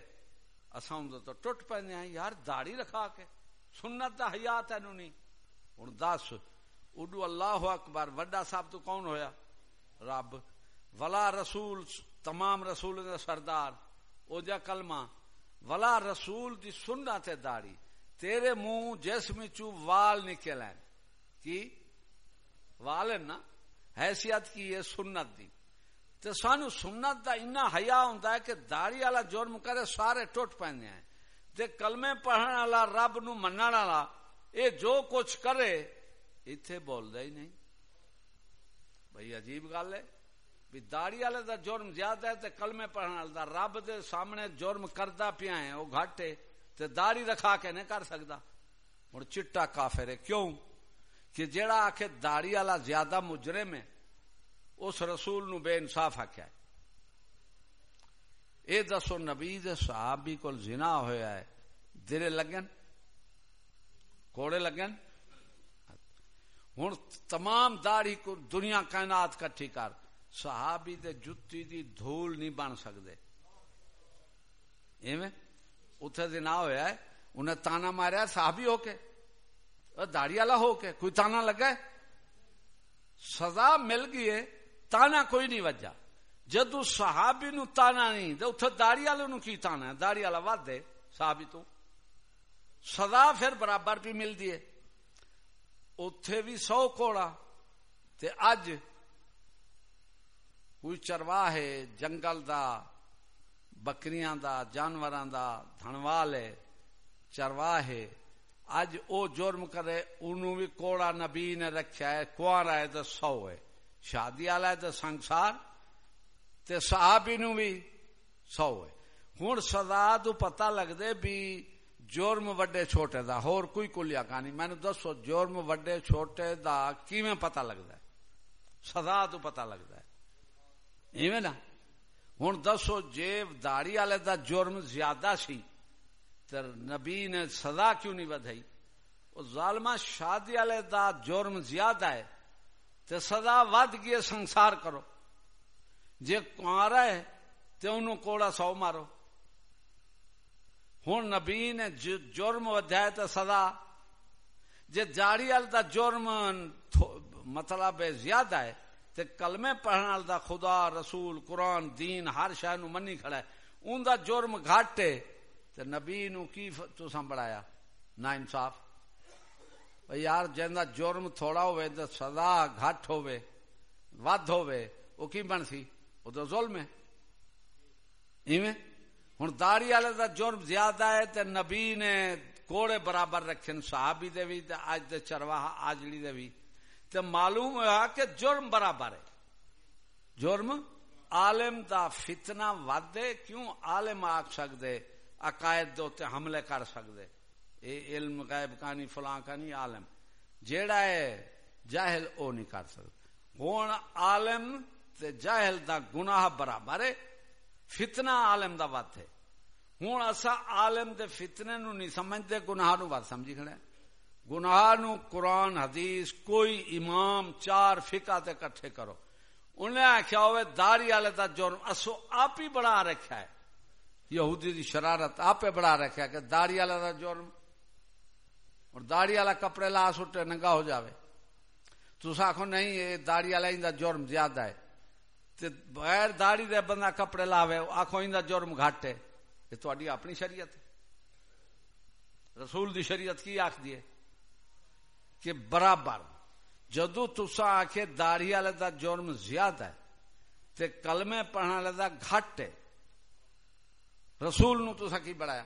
Speaker 1: اصا تو ٹوٹ پہ یار داڑی رکھا کے. سنت دا حیات تین نہیں ہوں دس اڈو اللہ اکبر، وڈا صاحب تو کون ہویا؟ رب۔ ولا رسول، تمام رسول دا سردار۔ او جا کلمہ۔ ولا رسول دی سننا تے داڑی تیرے منہ جسم چو وال نکل ہیں کی؟ وال نا؟ حیثیت کی یہ سنت دی۔ تے سانو سنت دا اتنا حیا ہوندا ہے کہ داڑھی والا جرم کرے سارے ٹوٹ پیندے ہیں۔ تے کلمے پڑھن والا، رب نو منن والا، اے جو کچھ کرے، ایتھے بولدا ہی نہیں۔ بھئی عجیب گل ہے۔ بھی داڑی والے دا جرم زیادہ ہے تے کلمے پڑھن والے دا۔ رب دے سامنے جرم کردا پیا ہے، او گھٹ ہے۔ تے داڑھی رکھا کے نہیں کر سکدا۔ ہن چٹا کافر ہے۔ کیوں؟ کہ جیڑا آکھے داڑی والا زیادہ مجرم ہے، اس رسول نو بے انصاف آکھیا ہے۔ اے دسو نبی دے صحابی کول زنا ہویا ہے۔ درے لگن؟ کوڑے لگن؟ ہوں تمام داڑھی کو دنیا کائنات کٹھی کر۔ صحابی دے جتی دی دھول نہیں بن سکتے ایویں؟ اتنے دن ہوا ہے۔ انہیں تانا ماریا صحابی ہو کے۔ داڑی والا ہو کے۔ کوئی تانا لگا ہے؟ سزا مل گئی ہے۔ تانا کوئی نہیں وجہ۔ جدو صحابی نو تانا نہیں تو اتنے داڑی والے نو کی تانا ہے؟ داڑی والا ود ہے، صحابی تو۔ سزا پھر برابر بھی ملتی ہے۔ اتے بھی سو کوڑا۔ تے اج کوئی چرواہ ہے، جنگل دا، بکریاں دا، جانوراں دا، دھنوال ہے، چرواہ ہے۔ اج او جرم کرے انہوں بھی کوڑا نبی نے رکھا ہے کوارا ہے تو سو ہے۔ شادی والا ہے تو سنسار تے صحابی نو بھی سو ہے ہوں سزا تو پتہ لگتے بھی جرم وڈے چھوٹے دا، ہور کوئی کلیا کہانی۔ میں دسو، جرم وڈے چھوٹے دا کیویں پتہ لگتا ہے سزا تو پتہ لگتا ہے ایویں نا؟ ہوں دسو جے داڑی والے دا جرم زیادہ سی۔ تو نبی نے سزا کیوں نہیں بدائی وہ ظالما شادی والے دا جرم زیادہ ہے۔ تو سزا ود گئی سنسار کرو۔ جے کارا ہے تو انہوں کوڑا سو مارو ہوں نبی نے جرم ودیا تو سزا جے داڑی والے جرم مطلب زیادہ ہے تے کلمے پڑھن وال خدا رسول قرآن دین ہر شہ نو منی کھڑا ہے ان دا جرم گھٹ ہے تے نبی نو کی تساں بڑھایا نا انصاف یار جندا جرم تھوڑا ہوئے تے سزا گھٹ ہوئے ود ہوئے او کی بن سی او تو ظلم ہے۔ ایویں؟ ہن داڑھی والے دا جرم زیادہ ہے تے نبی نے کوڑے برابر رکھے صحابی دے وی تے اج دے چرواہ آجڑی دے وی تو معلوم ہوا کہ جرم برابر ہے۔ جرم؟ عالم دا فتنہ ودے کیوں عالم آگ سکتے عقائد دے حملے کر سکتے اے علم غیب کانی، فلاں کانی عالم۔ جیڑا ہے، جاہل او نہیں کر سکتے ہوں عالم تے جاہل دا گناہ برابر ہے۔ فتنہ عالم دا ود ہے۔ ہوں اصا عالم دے فتنے نو نہیں سمجھتے، گناہ نو ود سمجھی کھڑے۔ گناہ نو قرآن، حدیث، کوئی امام، چار فقہ تے کٹھے کرو۔ انہیں آخیا ہوئے، داری والے دا جرم اصو آپ ہی بڑا رکھا ہے۔ یہودی دی شرارت آپ بڑا رکھا ہے کہ داری والے دا جرم۔ اور داڑی والا کپڑے لا سٹے ننگا ہو جاوے۔ تو آخو نہیں، یہ داڑی والا دا جرم زیادہ ہے۔ تے بغیر داڑی دے بندہ کپڑے لاوے آخو ان جرم گھٹ ہے۔ یہ تھوڑی اپنی شریعت رسول دی شریعت کی آخ دیے کہ برابر جدو تسا آخ داڑھی والے کا جرم زیادہ ہے تے کلمے پڑھنے والے کا گھٹ ہے، رسول نو تسا کی بڑھایا؟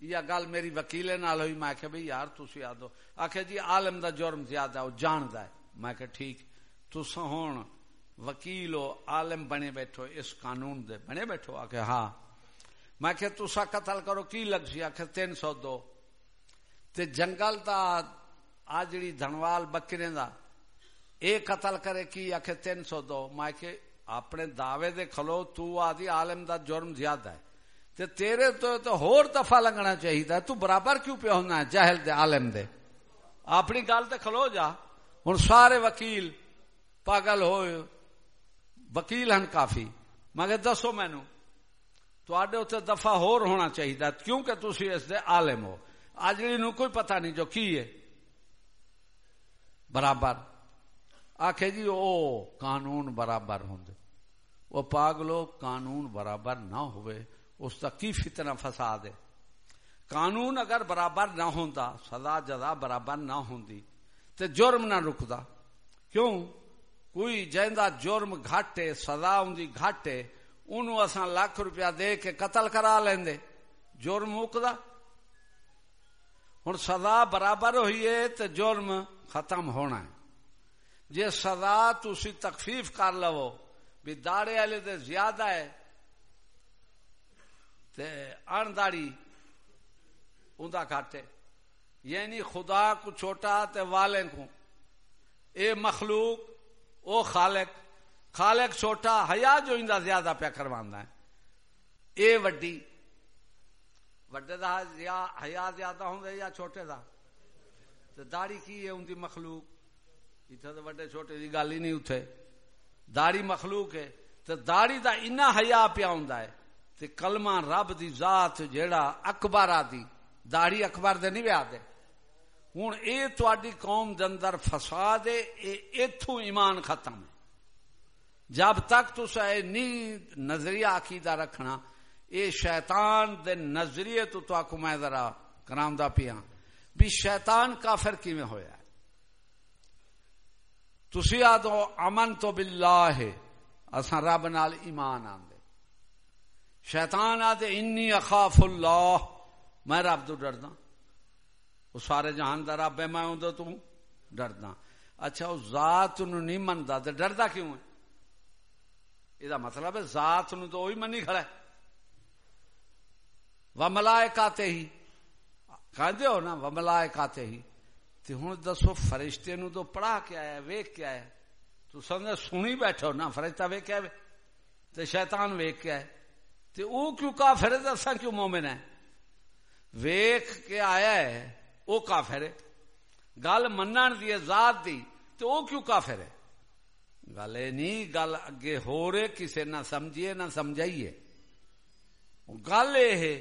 Speaker 1: یہ گل میری وکیلے نال ہوئی، میں کہ بھئی یار تسی آ دو آخ جی عالم دا جرم زیادہ وہ جاندا ہے۔ میں کہ ٹھیک۔ تسا ہوں وکیل ہو عالم بنے بیٹھو، اس قانون دے بنے بیٹھو آ ہاں۔ میں کہ تسا قتل کرو، کی لگ سی آخ تین سو دو۔ تے جنگل دا آ جڑی دھنوال بکرے دا اے قتل کرے کی؟ آخ تین سو دو۔ میں کہ اپنے دعوے دے کھلو، تو آدھی عالم دا جرم زیادہ ہے۔ تے تیرے تو تو ہور دفعہ لگنا چاہیے تو برابر کیوں پہ ہونا ہے؟ جہل دے عالم دے۔ اپنی گل تے کھلو جا۔ ہوں سارے وکیل پاگل ہو، وکیل ہیں کافی۔ مگر دسو مینو تے دفعہ ہور ہونا چاہیے کیونکہ تھی اس دے عالم ہو۔ آجڑی نو کوئی پتہ نہیں جو کی ہے۔ برابر۔ آخے جی او قانون برابر ہوں وہ پاگلو قانون برابر نہ ہوئے، اس کا کی فتنہ فساد ہے؟ قانون اگر برابر نہ ہوتا سزا جزا برابر نہ ہوندی، تے جرم نہ رکدا۔ کیوں؟ کوئی جہندا جرم گھاٹے سزا ہوندی گھاٹے اونوں اساں لاکھ روپیہ دے کے قتل کرا لیندے جرم مکدا ہن سزا برابر ہوئی ہے تے جرم ختم ہونا ہے جے سزا تسی تخفیف کر لو بھی داڑے والے تے زیادہ ہے تے ان داڑی اوندا کاٹے یعنی خدا کو چھوٹا تے والے کو اے مخلوق او خالق خالق چھوٹا، حیا جو اندا زیادہ پیا کرواندا ہے۔ اے وڈی، وڈے دا حیا زیادہ ہوندا یا چھوٹے دا؟ تے داڑھی کی ہے اندی مخلوق؟ اتھے تے وڈے چھوٹے دی گل ہی نہیں اوتھے۔ داڑھی مخلوق ہے، تے داڑھی دا اتنا حیا پیا ہوندا ہے۔ تے کلمہ رب دی ذات جیڑا اکبر آدی داڑھی اکبر دے نہیں ویا دے۔ ہوں اے تواڈی قوم اندر فساد ہے، اے ایمان ختم ہے۔ جب تک تسا اے نی نظریہ عقیدہ رکھنا، اے شیطان دے نظریے تو تو میں ذرا کرامدا پیا ہاں۔ بھی شیطان کافر کیویں ہویا ہے؟ تسی آدو امن تو باللہ، اساں رب نال ایمان آندے۔ شیطان آدھے، انی اخاف اللہ میں رب تو ڈردا ہاں۔ وہ سارے جہان دا رب ہے، میں ہوں تو ڈردا۔ اچھا وہ ذات نو نہیں منتا تو ڈردا کیوں ہے؟ یہ مطلب ہے ذات نو تو وہی منی کھڑا ہے۔ و ملائے ہی۔ کہ ہو نا و ملائے ہی۔ تے ہوں دسو، فرشتے نو تو پڑھا کے آیا ویک کے آیا تو سمجھ سنی بیٹھو نا، فرشتہ ویک کے آئے۔ شیطان ویک کے آئے۔ تے او کیوں کافر دسا کیوں مومن ہے ویخ کے آیا ہے وہ کافر ہے۔ گل منن دی ذات دی تو وہ کیوں کافر ہے؟ گل یہ نہیں گل اگے ہو رہے کسے نہ سمجھیے، نہ سمجھائیے۔ گل یہ ہے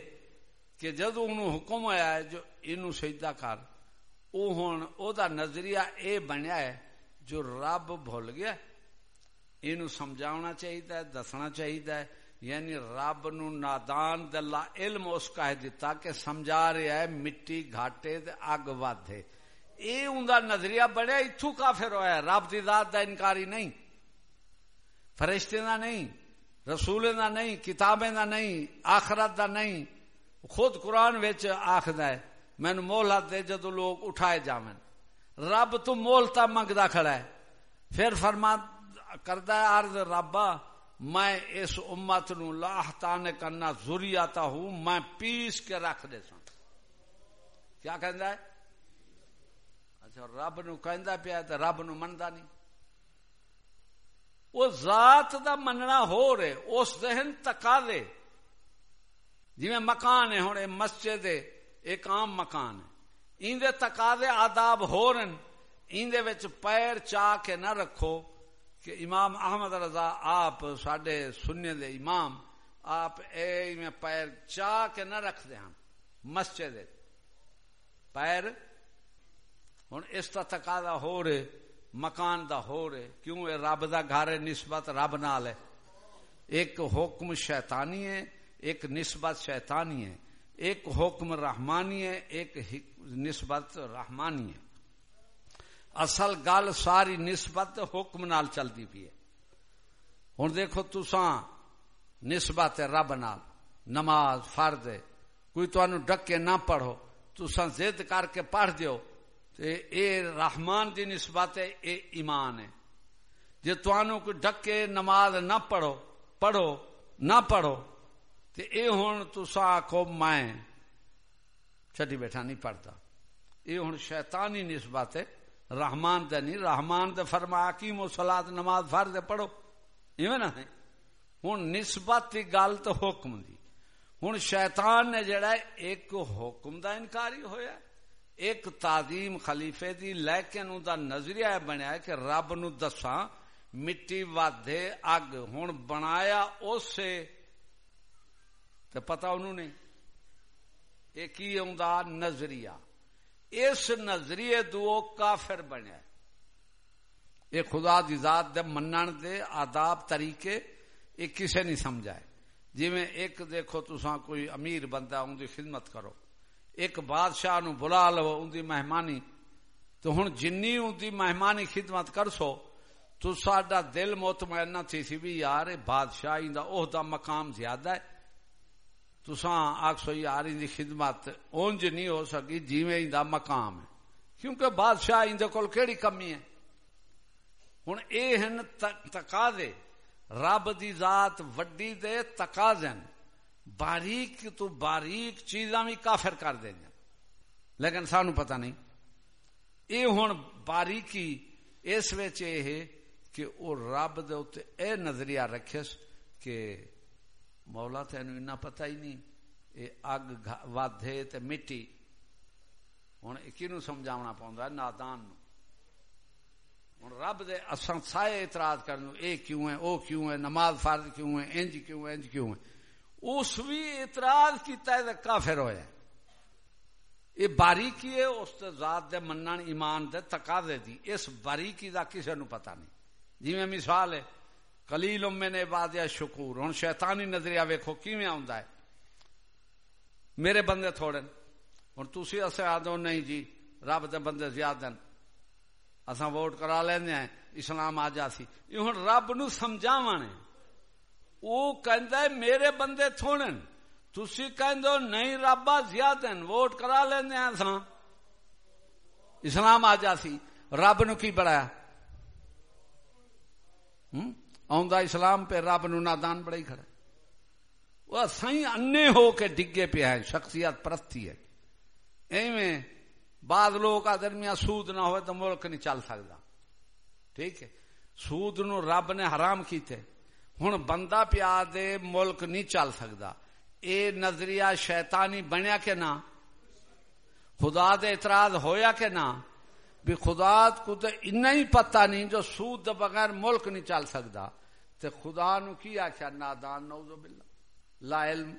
Speaker 1: کہ جدو انہوں حکم آیا ہے، جو انہوں سجدہ کر، او ہون او دا نظریہ اے بنیا ہے، جو رب بھول گیا، انہوں سمجھاونا چاہیے دسنا چاہیے یعنی رب نو نادان دلہ علم اس کا ہے دیتا کہ سمجھا رہا ہے مٹی گھاٹے دے اگ ودے اے اوندا نظریہ بڑے ایتھو کافر ہویا ہے۔ رب دی ذات دا انکاری نہیں۔ فرشتے دا نہیں۔ رسول دا نہیں۔ کتابیں دا نہیں۔ آخرت دا نہیں۔ خود قرآن وچ آخدا ہے، مینوں مہلت دے جدو لوگ اٹھائے جاون۔ رب تو مولتا منگدا کھڑا ہے۔ پھر فرما کردا ہے، عرض ربا میں اس امت نو لاہ تانے کرنا ضروری آتا ہوں، میں پیس کے رکھ دے سن۔ کیا کہندا ہے؟ اچھا رب نو کہندا پیا تے رب نو مندا نہیں۔ وہ ذات دا مننا ہو رہے، اس ذہن تقاضے۔ جی میں مکان ہے، ہن مسجد ہے، ایک عام مکان ہے۔ این دے تقاضے آداب ہو رہن این دے وچ پیر چا کے نہ رکھو۔ کہ امام احمد رضا آپ سڈے سننے دے امام، آپ اے میں پیر چاہ کے نہ رکھ دیں مسجد پیر ہوں اس کا تقاضا ہو رہے، مکان دا ہو رہے، کیوں اے رب دا گھر ہے، نسبت رب نال ہے۔ ایک حکم شیطانی ہے، ایک نسبت شیطانی ہے۔ ایک حکم رحمانی ہے، ایک نسبت رحمانی ہے۔ اصل گل ساری نسبت حکم نال چلتی پی ہے۔ ہوں دیکھو تسا نسبت رب نال، نماز فرد کوئی تنوع ڈکے نہ پڑھو تسا زد کر کے پڑھ دیو، تے اے رحمان دی نسبت ہے، اے ایمان ہے۔ جی تنوع کوئی ڈکے نماز نہ پڑھو پڑھو، نہ پڑھو، تے اے ہوں تسا آخو میں چٹی بیٹھا نہیں پڑھتا۔ یہ ہوں شیطانی نسبت ہے۔ رحمان دے نہیں، رحمان دے فرما حکیم و سلاد نماز فر پڑھو۔ ایویں نہ ہوں نسبت کی گل تو حکم دی۔ ہوں شیطان نے جڑا ایک حکم دا انکاری ہویا ایک تعظیم خلیفے دی، لیکن ان دا نظریہ بنیا ہے کہ رب نو دساں، مٹی ودے اگ ہوں بنایا اس سے تو پتا انہوں نے ایک ہی نظریہ؟ اس نظریے دو کافر بنیا یہ خدا دی ذات دے منن دے آداب طریقے یہ کسے نہیں سمجھائے۔ جی میں ایک دیکھو تسا کوئی امیر بندہ ان دی خدمت کرو۔ ایک بادشاہ نو بلا لو ان دی مہمانی۔ تو ہن جنی ان دی مہمانی خدمت کر سو تو ساڈا دل مطمئن نہ تھی سی بھی یار بادشاہی دا عہدہ مقام زیادہ ہے۔ تساں آخ سو یار ان دی خدمت، اونج نہیں ہو سکی، جیویں دا مقام ہے۔ کیونکہ بادشاہ اندر کول کیڑی کمی ہے؟ ہوں یہ ہیں تقاضے۔ رب دی ذات وڈی دے تقاضن باریک تو باریک چیزاں بھی کافر کر دیں لیکن سانو پتہ نہیں۔ یہ ہوں باریکی، اس وچ یہ کہ وہ رب دے اے نظریہ رکھس کہ مولا تین اتنا پتہ ہی نہیں یہ اگ ودے تے مٹی ہوں کنو سمجھاونا پوندا نادان نو ہوں رب دے اساں سائے اعتراض کرنے اے کیوں ہے او کیوں ہے نماز فرض کیوں ہے انج کیوں انج کیوں ہے اس بھی اعتراض کیتا ہے کافر ہویا ہے یہ باریکی ہے اس ذات دے منن ایمان دے تقاضے دی اس باریکی دا کسے نو پتہ نہیں جی میں مثال ہے کلیل میں نے بعد شکور. ہوں، شیطانی نظریہ ویکھو، کیویں آوندا ہے؟ میرے بندے تھوڑے ہوں تھی اصے آدھو نہیں جی رب دے بندے زیادہ اساں ووٹ کرا لینا ہیں، اسلام آ جا سی. یہ ہوں، رب نو سمجھاوا نے. وہ کہ میرے بندے تھوڑے تھی کہ نہیں ربا زیادہ ووٹ کرا لینا ہیں اساں. اسلام آ جا سی. رب نو کی بڑھایا؟ آ اسلام پہ رب نو نادان بڑا ہی کھڑا وہ سائیں انے ہو کے ڈگے پہ ہے، شخصیت پرستی ہے۔ ایویں بعض لوگ کا درمیان سود نہ ہوئے تو ملک نہیں چل سکتا۔ ٹھیک ہے۔ سود نو رب نے حرام کیتے۔ ہوں بندہ پیا دے، ملک نہیں چل سکتا۔ اے نظریہ شیطانی بنیا کہ نہ؟ خدا دے اعتراض ہویا کہ نہ؟ بھی خدا کو تو اتنا ہی پتہ نہیں جو سود بغیر ملک نہیں چل سکتا۔ تے خدا نو کی آخیا نادان نوز باللہ۔ لا علم۔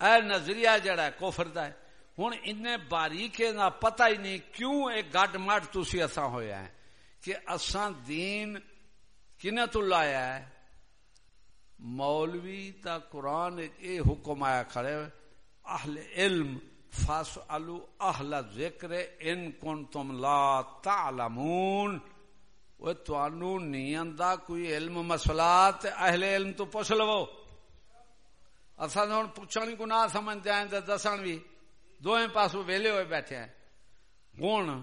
Speaker 1: اے نظریہ جڑا ہے، کفر دا ہے۔ ہوں ان باریکے کا پتہ ہی نہیں کیوں ایک گڈ مٹ تھی اصا ہوا ہے کہ اساں دین کن تو لایا ہے؟ مولوی تا قرآن اے حکم آیا کھڑے اہل علم۔ فاس الو اہل ذکر ان کن تم لا تعلمون۔ وہ توانو نہیں آندا کوئی علم مسئلات اہل علم تو پوچھ لو۔ اصا ہوں پوچھنے کو نہ سمجھ جائیں تو دسن بھی۔ دونوں پاسوں ویلے ہوئے بیٹھے ہیں۔ ہوں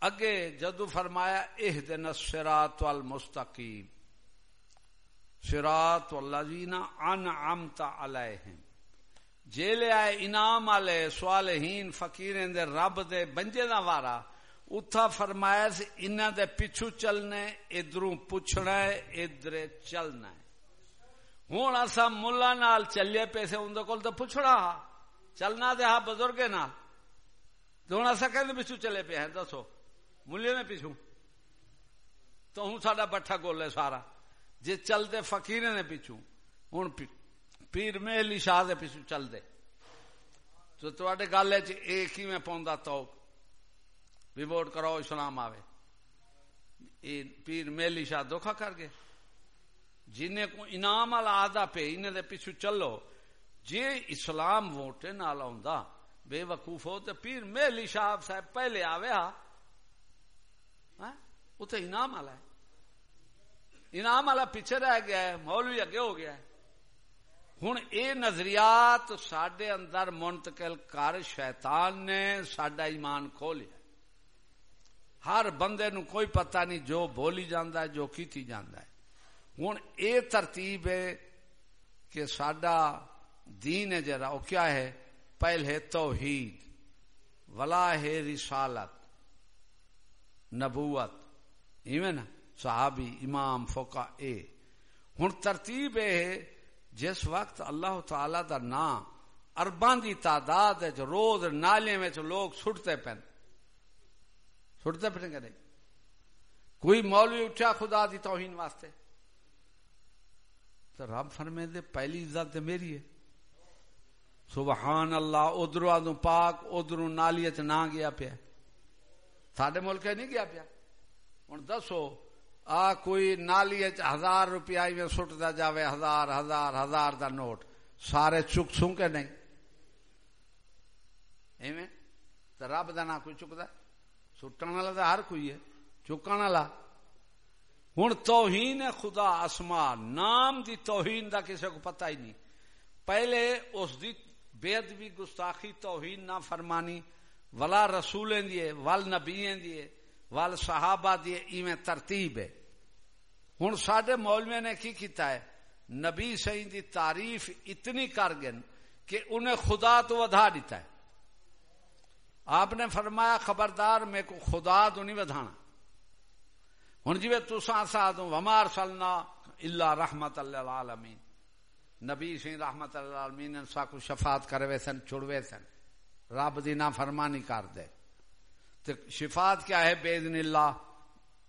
Speaker 1: اگے جدو فرمایا اہ دن سرات المستقیم۔ سرات الذین انعمت علیہم۔ جیلے آئے انعام والے صالحین، فقیرین دے رب دے بنجے دا وارا، اتھا فرمایا سی انہاں دے پیچھو چلنے، ادھروں پوچھنا ہے ادھر چلنا ہے ہوں اصا ملا نال چلے پیسے اندر کول تو پوچھنا چلنا دے ہاں بزرگ نال۔ تو ہوں اصا کہ پیچھو چلے پے ہیں؟ دسو۔ ملے میں پیچھو تو ہوں سا بٹھا گول ہے سارا۔ جی چلتے فقیر نے پیچھو ہوں پیر میلی شاہ دے پیچھو چل دے۔ تو تے گل ایک ہی میں پوندا تو بھی ووٹ کرو اسلام آوے۔ پیر میلی شاہ دکھا کر گئے۔ جنہیں کو انعام والا آدھا پہ انہیں دے پیچھو چلو۔ جی اسلام ووٹے نال آ بے وقوف ہو تو پیر میلی شاہ صاحب پہلے آوے ہاں؟ وہ تو انعام والا ہے۔ انعام والا پیچھے رہ گیا ہے، مولوی اگے ہو گیا ہے۔ ہوں یہ نظریات سڈے اندر منتقل کر شیطان نے سڈا ایمان کھولیا ہر بندے نو کوئی پتہ نہیں جو بولی جانا ہے جو کیتی جانا ہے ہوں یہ ترتیب ہے کہ سڈا دین ہے جرا وہ کیا ہے پہلے توحید ولا ہے رسالت نبوت ایویں نا صحابی امام فوکا اے ہوں ترتیب ہے جس وقت اللہ تعالی دا نام اربان دی تعداد ہے روز نالے میں لوگ سٹتے پہ سٹتے پہ نہیں؟ کوئی مولوی اٹھا خدا دی توہین واسطے تو رب فرمے دے پہلی عزت میری ہے۔ سبحان اللہ ادھر آدھو پاک ادھر نالی نہ گیا پیا۔ سڈے ملک نہیں گیا پیا۔ ہوں دسو آ کوئی نالی ہزار روپیہ میں سٹتا جاوے، ہزار ہزار ہزار دا نوٹ۔ سارے چک سوں کے نہیں؟ ایویں؟ تو رب کا نہ کوئی چکتا سٹن والا تو ہر کوئی ہے۔ چکن والا۔ ہوں توہین خدا اسما نام دی توہین دا کسی کو پتہ ہی نہیں۔ پہلے اس دی بے ادبی گستاخی توہین نہ فرمانی ولا رسولیں دیے ول نبییں دیے ول صحابہ دیے ایویں ترتیب ہے۔ ہوں سڈے مولوی نے کی کیتا ہے؟ نبی سی دی تعریف اتنی کر گن کہ انہیں خدا تو ودھا دیتا ہے۔ آپ نے فرمایا، خبردار، میں کو خدا تو نہیں ودھانا۔ ہوں جی تسا سا دوں ومار سلنا اللہ رحمت اللہ عالمین نبی سی رحمت اللہ عالمین سا کو شفاعت کرے سن چھڑوے سن۔ رب دی نہ فرمانی کر دے۔ تو شفاعت کیا ہے بےدن اللہ؟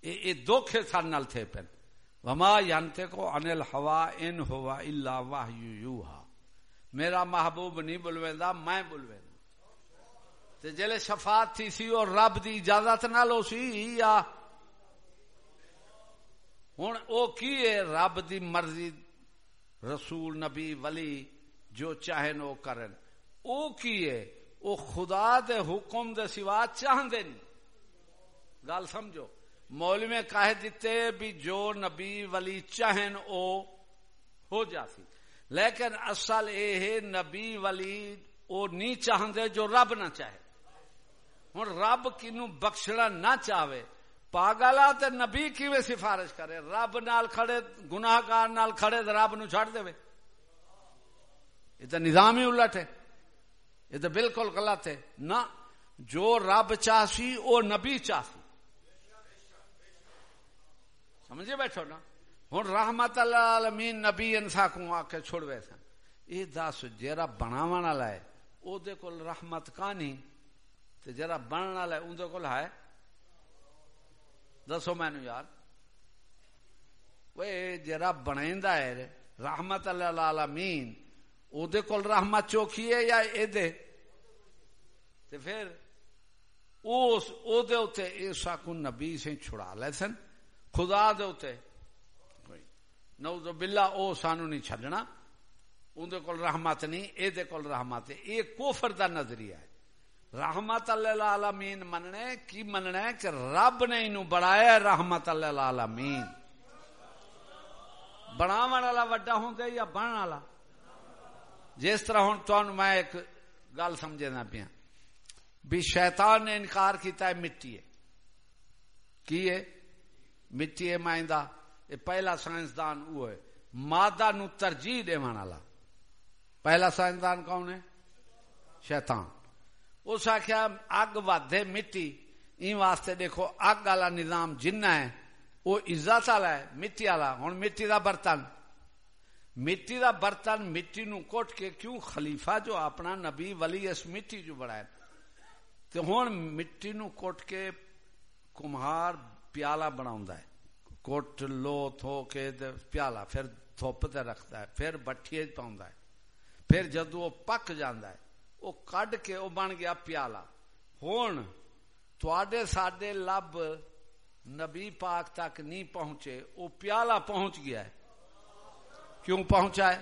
Speaker 1: یہ دکھ سن نل تھے پن۔ وما ینتے کو انل ہوا ان ہوا اللہ واہ یو یو میرا محبوب نہیں بلوے دا میں بلوے دا تے جلے شفاعت تھی سی، اور رب دی اجازت نہ لو سی، یا ہوں او کی ہے؟ رب دی مرضی رسول، نبی، ولی جو چاہن او کرن۔ او کی ہے؟ او خدا دے حکم دے سوا چاہندے نہیں۔ گل سمجھو۔ مول میں کہہ دیتے بھی جو نبی ولی چاہن او ہو جاتی لیکن اصل اے ہے نبی ولی او نہیں چاہندے جو رب نہ چاہے۔ ہوں رب کنو بخشنا نہ چاہے پاگل آ نبی کی سفارش کرے؟ رب نال کھڑے، گناہگار نال کھڑے تو رب نو چھڑ دے یہ تو نظام ہی الٹ ہے۔ یہ تو بالکل غلط ہے۔ نہ جو رب چاہسی وہ نبی چاہسی۔ سمجھے بیٹھو نا؟ ہوں رحمت اللہ عالمین نبی انسا کو آ کے چھوڑوے سن۔ یہ دس جا بناو والا ہے وہ رحمت کہانی تے جرا بننے والا اندر کول ہے۔ دسو مینو یار۔ وہ جرا بنا ہے، رحمت اللہ العالمین او کول رحمت چوکھی ہے یا اے دے تے پھر اس او دے اوتے ایسا کو نبی سے چھڑا لے سن، خدا دے اوتے۔ نعوذ باللہ، او سانو نہیں چھڈنا۔ اون دے کول رحمت نہیں اے دے کول رحمت ہے۔ اے کفر دا نظریہ ہے۔ رحمت اللہ عالمین مننے، کی مننا ہے کہ رب نے انہوں بڑھایا رحمت اللہ عالمین بناو والا وڈا ہوں گے یا بننے والا؟ جس طرح ہوں تو میں ایک گل سمجھے نہ پیا۔ بھی شیطان نے انکار کیتا ہے مٹی ہے۔ کی ہے؟ مٹی ہے مائندہ۔ یہ پہلا سائنسدان وہ ہے۔ مادہ نو ترجیح دے والا۔ پہلا سائنسدان کون ہے؟ شیطان۔ اس آخیا اگ ودے مٹی۔ این واسطے دیکھو، اگ والا نظام جنہ ہے، وہ عزت والا ہے، مٹی والا۔ ہوں مٹی دا برتن۔ مٹی دا برتن مٹی نو کٹ کے کیوں خلیفہ جو اپنا نبی ولی اس مٹی جو بڑا ہے تو ہوں مٹی نو کٹ کے کمہار پیالہ بنا ہے۔ کٹ لو تھو کے پیالہ، پھر تھوپ تے رکھتا ہے، پھر بٹھی پاؤں ہے۔ پھر جدو وہ پک جاندہ ہے وہ کڈ کے وہ بن گیا پیالہ۔ ہوں سڈے لب نبی پاک تک نہیں پہنچے وہ پیالہ پہنچ گیا ہے۔ کیوں پہنچا ہے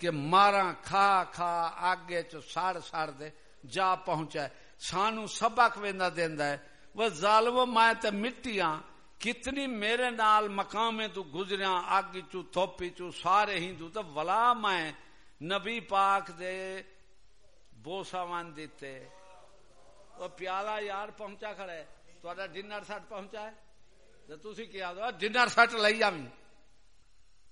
Speaker 1: کہ مارا کھا کھا آگے چ سڑ سڑ دے جا پہنچا ہے سانو سبق وینا دینا ہے۔ وہ ظالم میں تے مٹیاں، کتنی میرے نال مقام تو گزریا اگ چو تھوپی چو سارے ہندو تو ولا میں نبی پاک دے بوسا ون دیتے۔ وہ پیالہ یار پہنچا کھڑا ہے۔ تو ڈنر سیٹ پہنچا ہے؟ تو تھی کیا دو؟ ڈنر سیٹ لئی آویں۔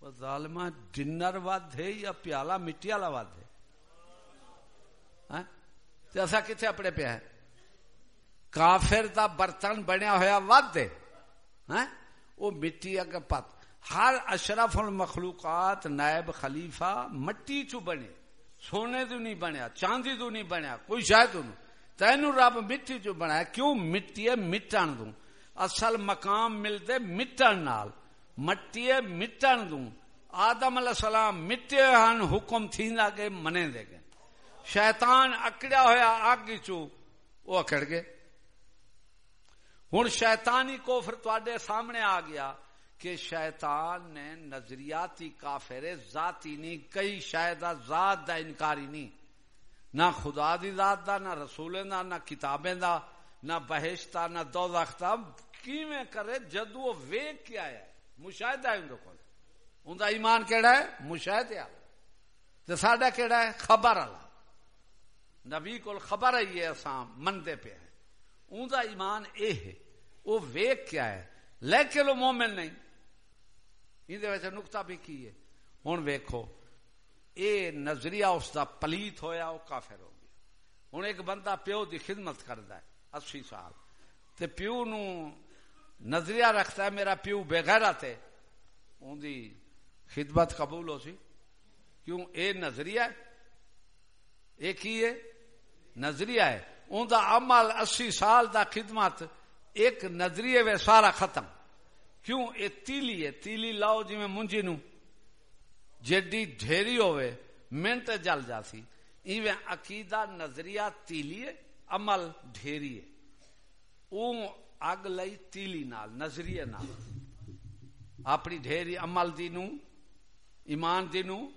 Speaker 1: وہ ظالمہ ڈنر ود ہے یا پیالہ مٹی والا ود ہے؟ ہاں؟ تو ایسا کتنے اپنے پہ ہے؟ کافر دا برتن بنیا ہوا ود ہے ہاں؟ وہ مٹی اگر پت، ہر اشرف المخلوقات نائب خلیفہ مٹی چو بنے، سونے تو نہیں بنیا، چاندی تو نہیں بنیا، کوئی شاید تین رب مٹی چ بنایا، کیوں مٹی ہے؟ مٹن دوں۔ اصل مقام ملتے مٹن نال۔ مٹی مٹن دوں آدم علیہ السلام مٹے ہن حکم تھی کے منے دے گئے شیطان اکڑیا ہوا اگ چو وہ اکڑ گئے ہوں شیطانی کوفر تے سامنے آ گیا کہ شیطان نے نظریاتی کافر ذاتی نہیں کئی شاید ذات دا انکاری نہیں نہ خدا دی ذات دا نہ رسول دا نہ کتابیں دا نہ بہشتا نہ دوزخ دا کیویں کرے جدو وہ ویک کیا ہے مشاہدہ ہے اندر کول ان دا ایمان کیڑا ہے؟ مشاہدہ تے ساڈا کیڑا ہے؟ خبر والا۔ نبی کول خبر ہے یہ اساں مندے پہ ہیں۔ ان دا ایمان اے ہے۔ وہ ویک کیا ہے۔ لیکن وہ مومن نہیں۔ یہ نکتا بھی کی ہے؟ ہوں ویکو یہ نظریہ اس دا پلیت ہویا وہ کافر ہو گیا۔ ہوں ایک بندہ پیو دی خدمت کرتا ہے، اسی سال۔ تے پیو نو نظریہ رکھتا ہے، میرا پیو بغیر تے ان دی خدمت قبول ہو سی۔ کیوں؟ اے نظریہ ہے۔ اے کی ہے؟ نظریہ ہے۔ ان دا عمل اسی سال دا خدمت، ایک نظریے وے سارا ختم۔ کیوں؟ اے تیلی ہے۔ تیلی لاؤ جی میں منجی نو جیڈی ڈھیری ہوئے منٹ جل جاتی۔ ایویں عقیدہ نظریہ تیلی ہے، عمل ڈھیری ہے۔ اون اگ لئی تیلی نال، نظریے نال۔ اپنی ڈھیری عمل دی نو، ایمان دی نو،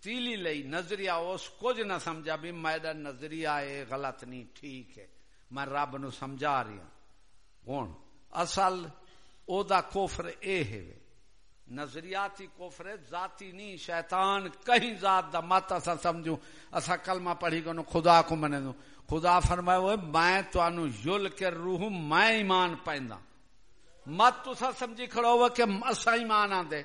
Speaker 1: تیلی لئی نظریہ اس کچھ نہ سمجھا بھی میرا نظریہ ہے غلط نہیں، ٹھیک ہے۔ میں رب نو سمجھا رہی ہوں۔ ہوں اصل او دا کوفر اے ہے۔ نظریاتی کوفر ذاتی نہیں۔ شیطان کہیں ذات دا مت اسا سمجھو اسا کلمہ پڑھی گنو خدا کو منے دو خدا فرمائے ہوئے، میں تو یل کے روح میں ایمان پائندہ۔ مت تو سا سمجھی کھڑا ہوا کہ اسا ایمان آن دے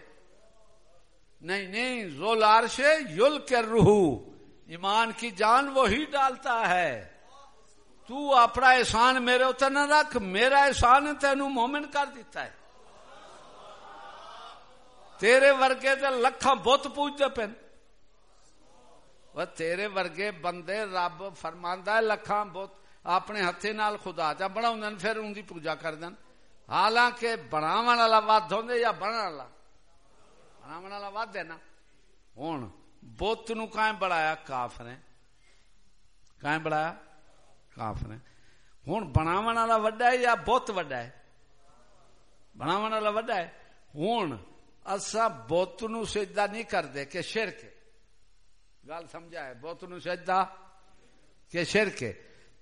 Speaker 1: نہیں نہیں، زول عرش یل کے روح ایمان کی جان وہی ڈالتا ہے۔ تو اپنا احسان میرے اتر نہ رکھ، میرا احسان تینو مومن کر دیتا ہے۔ تیرے ورگے تے لکھاں بت پوجتے پین۔ وہ تیرے ورگے بندے رب فرماندا لکھاں بت اپنے ہتھے نال خدا جا بناون پھر ان دی پوجا کر دین حالانکہ بناون والا ود ہوندے یا بنن والا بناون والا ود ہے نا ہن بت نو کائیں بڑھایا کافر ہیں کائیں بڑھایا کافر ہیں ہوں بناو والا وڈا ہے یا بت وڈا ہے بناو والا وڈا ہے ہوں اصا بت نو سجدہ نہیں کرتے کہ شرک ہے گل سمجھا ہے، بت نو سجدہ کہ شرک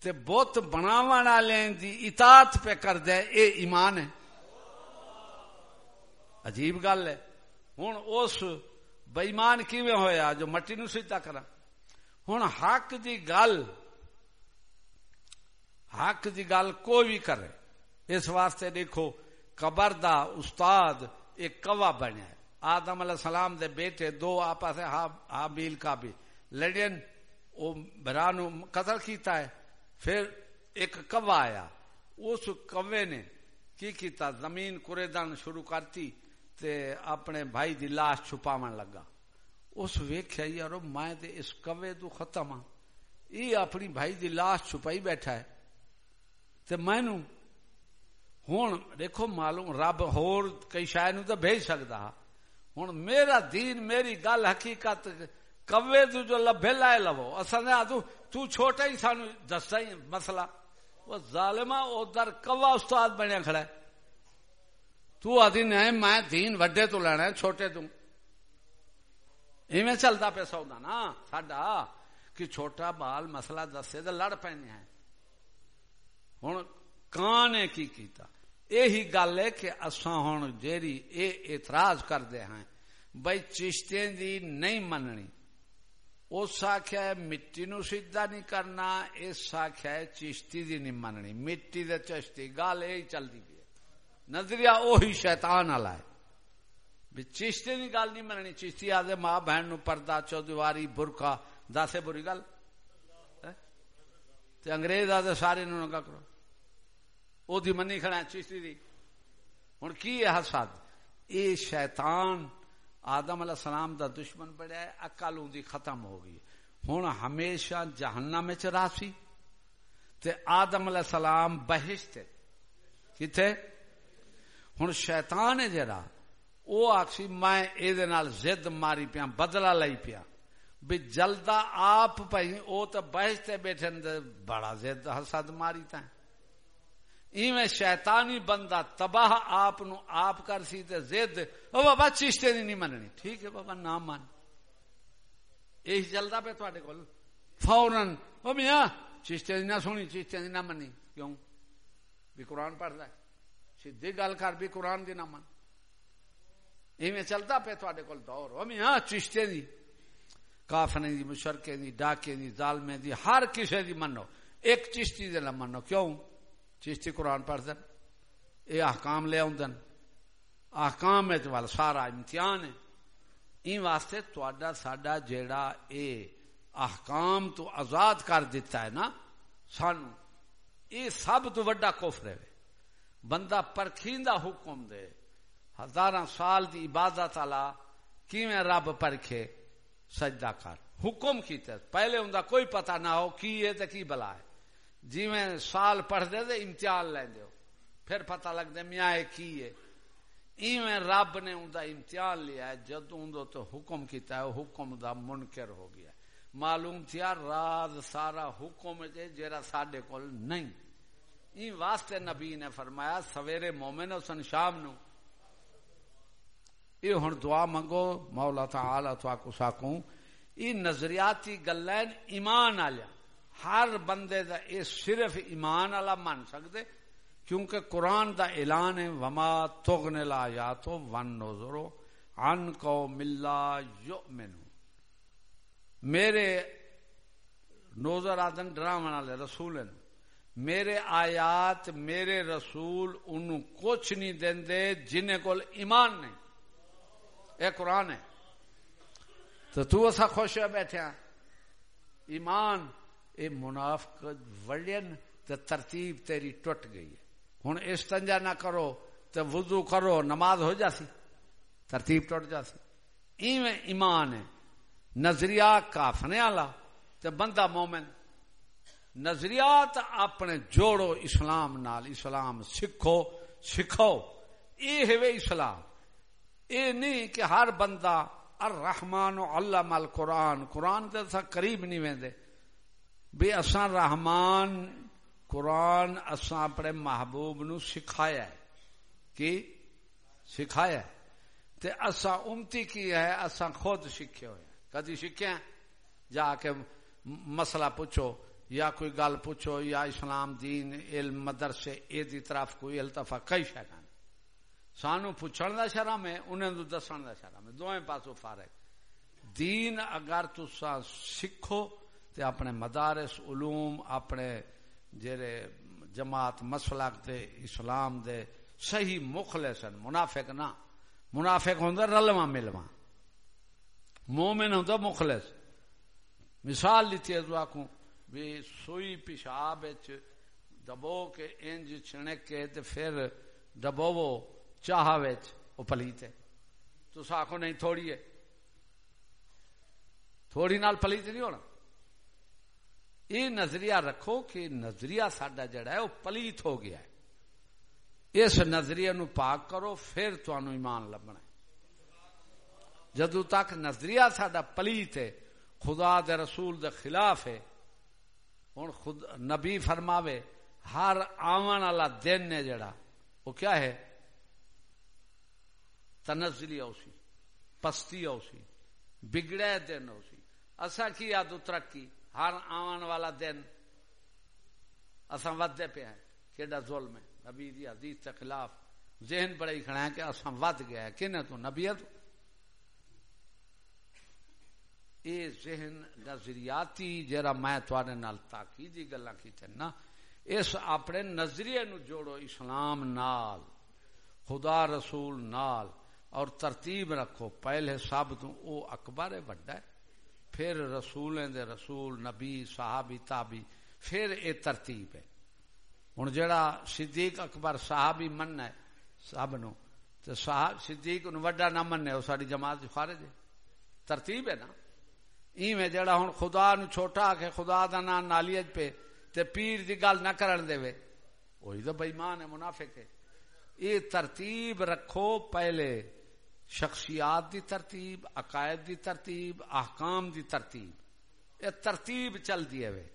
Speaker 1: تے بت بناو والے دی اطاعت پہ کر دے اے ایمان ہے۔ عجیب گل ہے۔ ہوں اس بےمان کیویں ہویا جو مٹی نو سجدہ کرا؟ ہوں حق دی گل، حق دی گل کوئی بھی کرے، اس واسطے دیکھو، قبر دا استاد ایک کوا بنیا ہے۔ آدم علیہ السلام دے بیٹے دو آپس حابیل ہاں، ہاں، کا بھی۔ لڑین او برانو قتل کیتا ہے، پھر ایک کوا آیا۔ اس کوے نے کی کیتا؟ زمین کوریدن شروع کرتی تے اپنے بھائی دی لاش چھپاون لگا۔ اس ویکھیا، یارو، میں تے اس کوے تو ختم ہاں۔ یہ اپنی بھائی دی لاش چھپائی بیٹھا ہے۔ تے مینو ہوں دیکھو، معلوم، رب ہور کئی شاید نو تو بھیج سکتا ہاں۔ ہوں میرا دین میری گل حقیقت کوے تو جو لبے لائے لو اصل تو, تو چھوٹا ہی سانو دستا ہی مسئلہ۔ وہ ظالما ادھر کوا استاد بنیا کھڑا ہے۔ تو آدھی نہیں میں دین وڈے تو لینا ہے چھوٹے تو۔ ایویں چلتا پہ سودا نا ساڈا۔ کہ چھوٹا بال مسئلہ دسے تو لڑ پینے ہیں۔ ہوں کان نے کی کیتا؟ یہی گل ہے کہ اساں ہوں جیری اے اعتراض کرتے ہیں بھائی چشتے دی نہیں مننی اس آخیا مٹی نو سیدھا نہیں کرنا اس آخیا ہے چشتی دی نہیں مننی مٹی دے چشتی گل یہی چلتی پی نظریہ اوہی شیطان والا ہے بھی چشتے گل نہیں مننی چشتی آدھے ماں بہن نو پردہ چودواری برکا دسے بری گل انگریز آدھے سارے نو نگا کرو او دی منی کھڑا چیشتی دی ہوں کی ہے حسد اے شیطان آدم علیہ السلام دا دشمن بڑا ہے اکل دی ختم ہو گئی ہوں ہمیشہ جہنم میں راسی تے آدم علیہ السلام بہشت کتنے ہوں شیطان ہے جرا وہ آخسی میں یہ زد ماری پیا بدلا لائی پیا بھی جلدا آپ پہ او تو بہشتے بیٹھے بڑا زد حسد ماری تا ایویں شیطانی بندہ تباہ آپ نو آپ کر سی تے زد۔ او بابا چشتے نہیں مننی۔ ٹھیک ہے بابا، نہ من۔ یہی چلتا پہ تھوڑے کول۔ فورن او میاں چشتے دی نہ سنی چشتے دی نہ منی کیوں؟ بھی قرآن پڑھتا ہے۔ سیدھی گل کر، بھی قرآن دی نہ من۔ ایویں چلتا پہ تھوڑے کول دور۔ او میاں چشتے دی۔ کافنے دی، مشرکے دی، ڈاکے دی، ظالمے دی، ہر کسے دی منو۔ ایک چشتی دے نہ منو۔ کیوں؟ چشتی قرآن پڑھ دن اے احکام لے آن دن احکام وال سارا امتحان ہے۔ این واسطے تواڈا ساڈا جیڑا اے احکام تو آزاد کر دیتا ہے نا، سانو اے سب تو وڈا کفر ہے۔ بندہ پرکھیندا حکم دے۔ ہزاراں سال دی عبادت والا کیویں رب پرکھے؟ سجدہ کر۔ حکم کیتا پہلے ہوندا کوئی پتہ نہ ہو کی ہے تے کی بلا ہے۔ جی سال پڑھ دے دے امتحان لے دیو پھر پتہ لگ میاں کی ہے۔ ایویں رب نے اوندا امتحان لیا ہے، جد تو حکم کیتا ہے، حکم دا منکر ہو گیا معلوم تھیا راز سارا حکم جے جیرا ساڈے کول نہیں۔ این واسطے نبی نے فرمایا، سویرے مومن حسن شام نو۔ یہ ہن دعا منگو، مولا تعالی تو کو ساکوں۔ یہ نظریاتی گلیں ایمان آلیا ہر بندے دا اے صرف ایمان والا من سکتے کیونکہ قرآن دا اعلان ہے، وما تغن لا یا تو ون نوزرو ان کو ملا یو میرے نوزر آدن ڈرامن والے رسول میرے آیات میرے رسول ان کچھ نہیں دے جنہیں کول ایمان نہیں۔ اے قرآن ہے۔ تو تو ایسا خوش ہے بیٹھے ایمان اے منافق وڑین تے ترتیب تیری ٹوٹ گئی ہے۔ ہن استنجا نہ کرو تے وضو کرو، نماز ہو جاسی، ترتیب ٹوٹ جاسی۔ ایویں ایمان ہے۔ نظریہ کافنے والا تے بندہ مومن نظریات اپنے جوڑو اسلام نال اسلام سکھو سکھو۔ یہ ہے اسلام۔ اے نہیں کہ ہر بندہ الرحمن علم القرآن، قرآن تے قریب نہیں ویندے۔ بھی اساں رحمان قرآن اساں اپنے محبوب نو سکھایا ہے۔ کی؟ سکھایا ہے۔ تے اساں امتی کی ہے اساں خود سکھے ہوئے کدی سکھے ہیں؟ جا کے مسئلہ پوچھو یا کوئی گل پوچھو، یا اسلام دین، علم، مدرسے اے دی طرف کوئی التفا کئی شہر سانو پوچھن دا شرم ہے، انہیں تو دسن دا شرم ہے۔ دوئیں پاسو فارغ۔ دین اگر تسا سکھو تے اپنے مدارس علوم، اپنے جڑے جماعت مسلک دے اسلام دے صحیح مخلص منافق نہ۔ منافق ہوندا رلواں ملواں۔ مومن ہوندا مخلص۔ مثال لیتی ہے دعا کو بھی سوئی پیشاب وچ دبو کے انج چھنک کے تے پھر دبوو چاہ وچ او پلیت ہے تو آکھو نہیں، تھوڑی ہے۔ تھوڑی نال پلیت نہیں ہونا۔ یہ نظریہ رکھو کہ نظریہ سڈا جڑا ہے، وہ پلیت ہو گیا ہے۔ اس نظریے نو پاک کرو، پھر تمہوں ایمان لبنا جدو تک نظریہ سڈا پلیت ہے، خدا دے رسول دے خلاف ہے ہوں خود نبی فرماوے، ہر آون والا دن ہے جڑا۔ وہ کیا ہے؟ تنزلی اوسی، پستی اوسی، بگڑے دن اوسی۔ اصا کی یاد ترقی؟ ہر آن والا دن اصا ودے پہ ہیں۔ کیڈا ظلم ہے؟ نبی دی حدیث کے خلاف ذہن بڑا ہی کھڑا ہے کہ اصا ود گیا ہے کن تو نبی تو؟ یہ ذہن نظریاتی جرا میں تھوڑے نال تاکیدی گلا کی نا اس اپنے نظریے نو جوڑو اسلام نال، خدا رسول نال، اور ترتیب رکھو۔ پہلے سب تو او اکبر ہے، وڈا ہے۔ پھر رسول دے رسول، نبی، صحابی، تابی، پھر اے ترتیب ہے۔ ہوں جڑا صدیق اکبر صحابی من ہے، سب نو تو صدیق نو وڈا نہ من وہ ساری جماعت خارج ہے۔ ترتیب ہے نا۔ ایویں جڑا ہوں خدا نو چھوٹا کہ خدا دا نام نالیج پہ تے پیر دی گل نہ کرن دے وے وہی تو بےمان ہے، منافق ہے۔ یہ ترتیب رکھو پہلے۔ شخصیات دی ترتیب، عقائد دی ترتیب، احکام دی ترتیب۔ یہ ترتیب چل دی ہے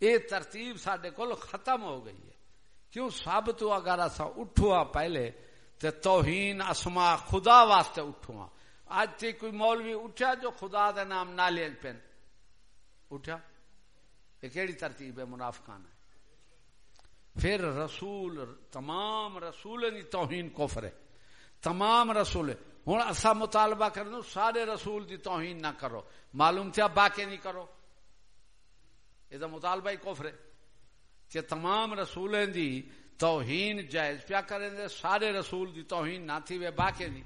Speaker 1: یہ ترتیب سڈے کول ختم ہو گئی ہے۔ کیوں؟ سب تو اگر اصا اٹھوا پہلے تے توہین اسما خدا واسطے اٹھوا اج تے کوئی مولوی اٹھا جو خدا دے نام نہ لے پین۔ اٹھا یہ کیڑی ترتیب ہے؟ منافقان ہے۔ پھر رسول، تمام رسول دی توہین کفر ہے۔ تمام رسول۔ ہوں اصا مطالبہ کر دوں سارے رسول دی توہین نہ کرو۔ معلوم تھا باقی نہیں کرو۔ یہ مطالبہ ہی کفر ہے۔ کہ تمام رسولیں دی توہین جائز پیا کریں دے، سارے رسول دی توہین نہ تھی وے، باقی نہیں۔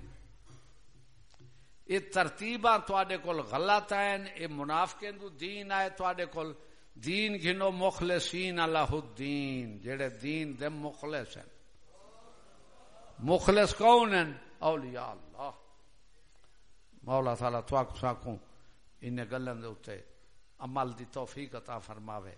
Speaker 1: یہ ترتیباں تواڈے کول غلط ہیں یہ منافقین دو دین آئے تواڈے کول۔ دین گھنو مخلصین اللہ الدین جڑے دین دے مخلص ہیں۔ مخلص کون ہیں اولیاء اللہ۔ مولا تعالی تواک ساکوں انہیں گلن دے اتے عمل دی توفیق عطا فرماوے۔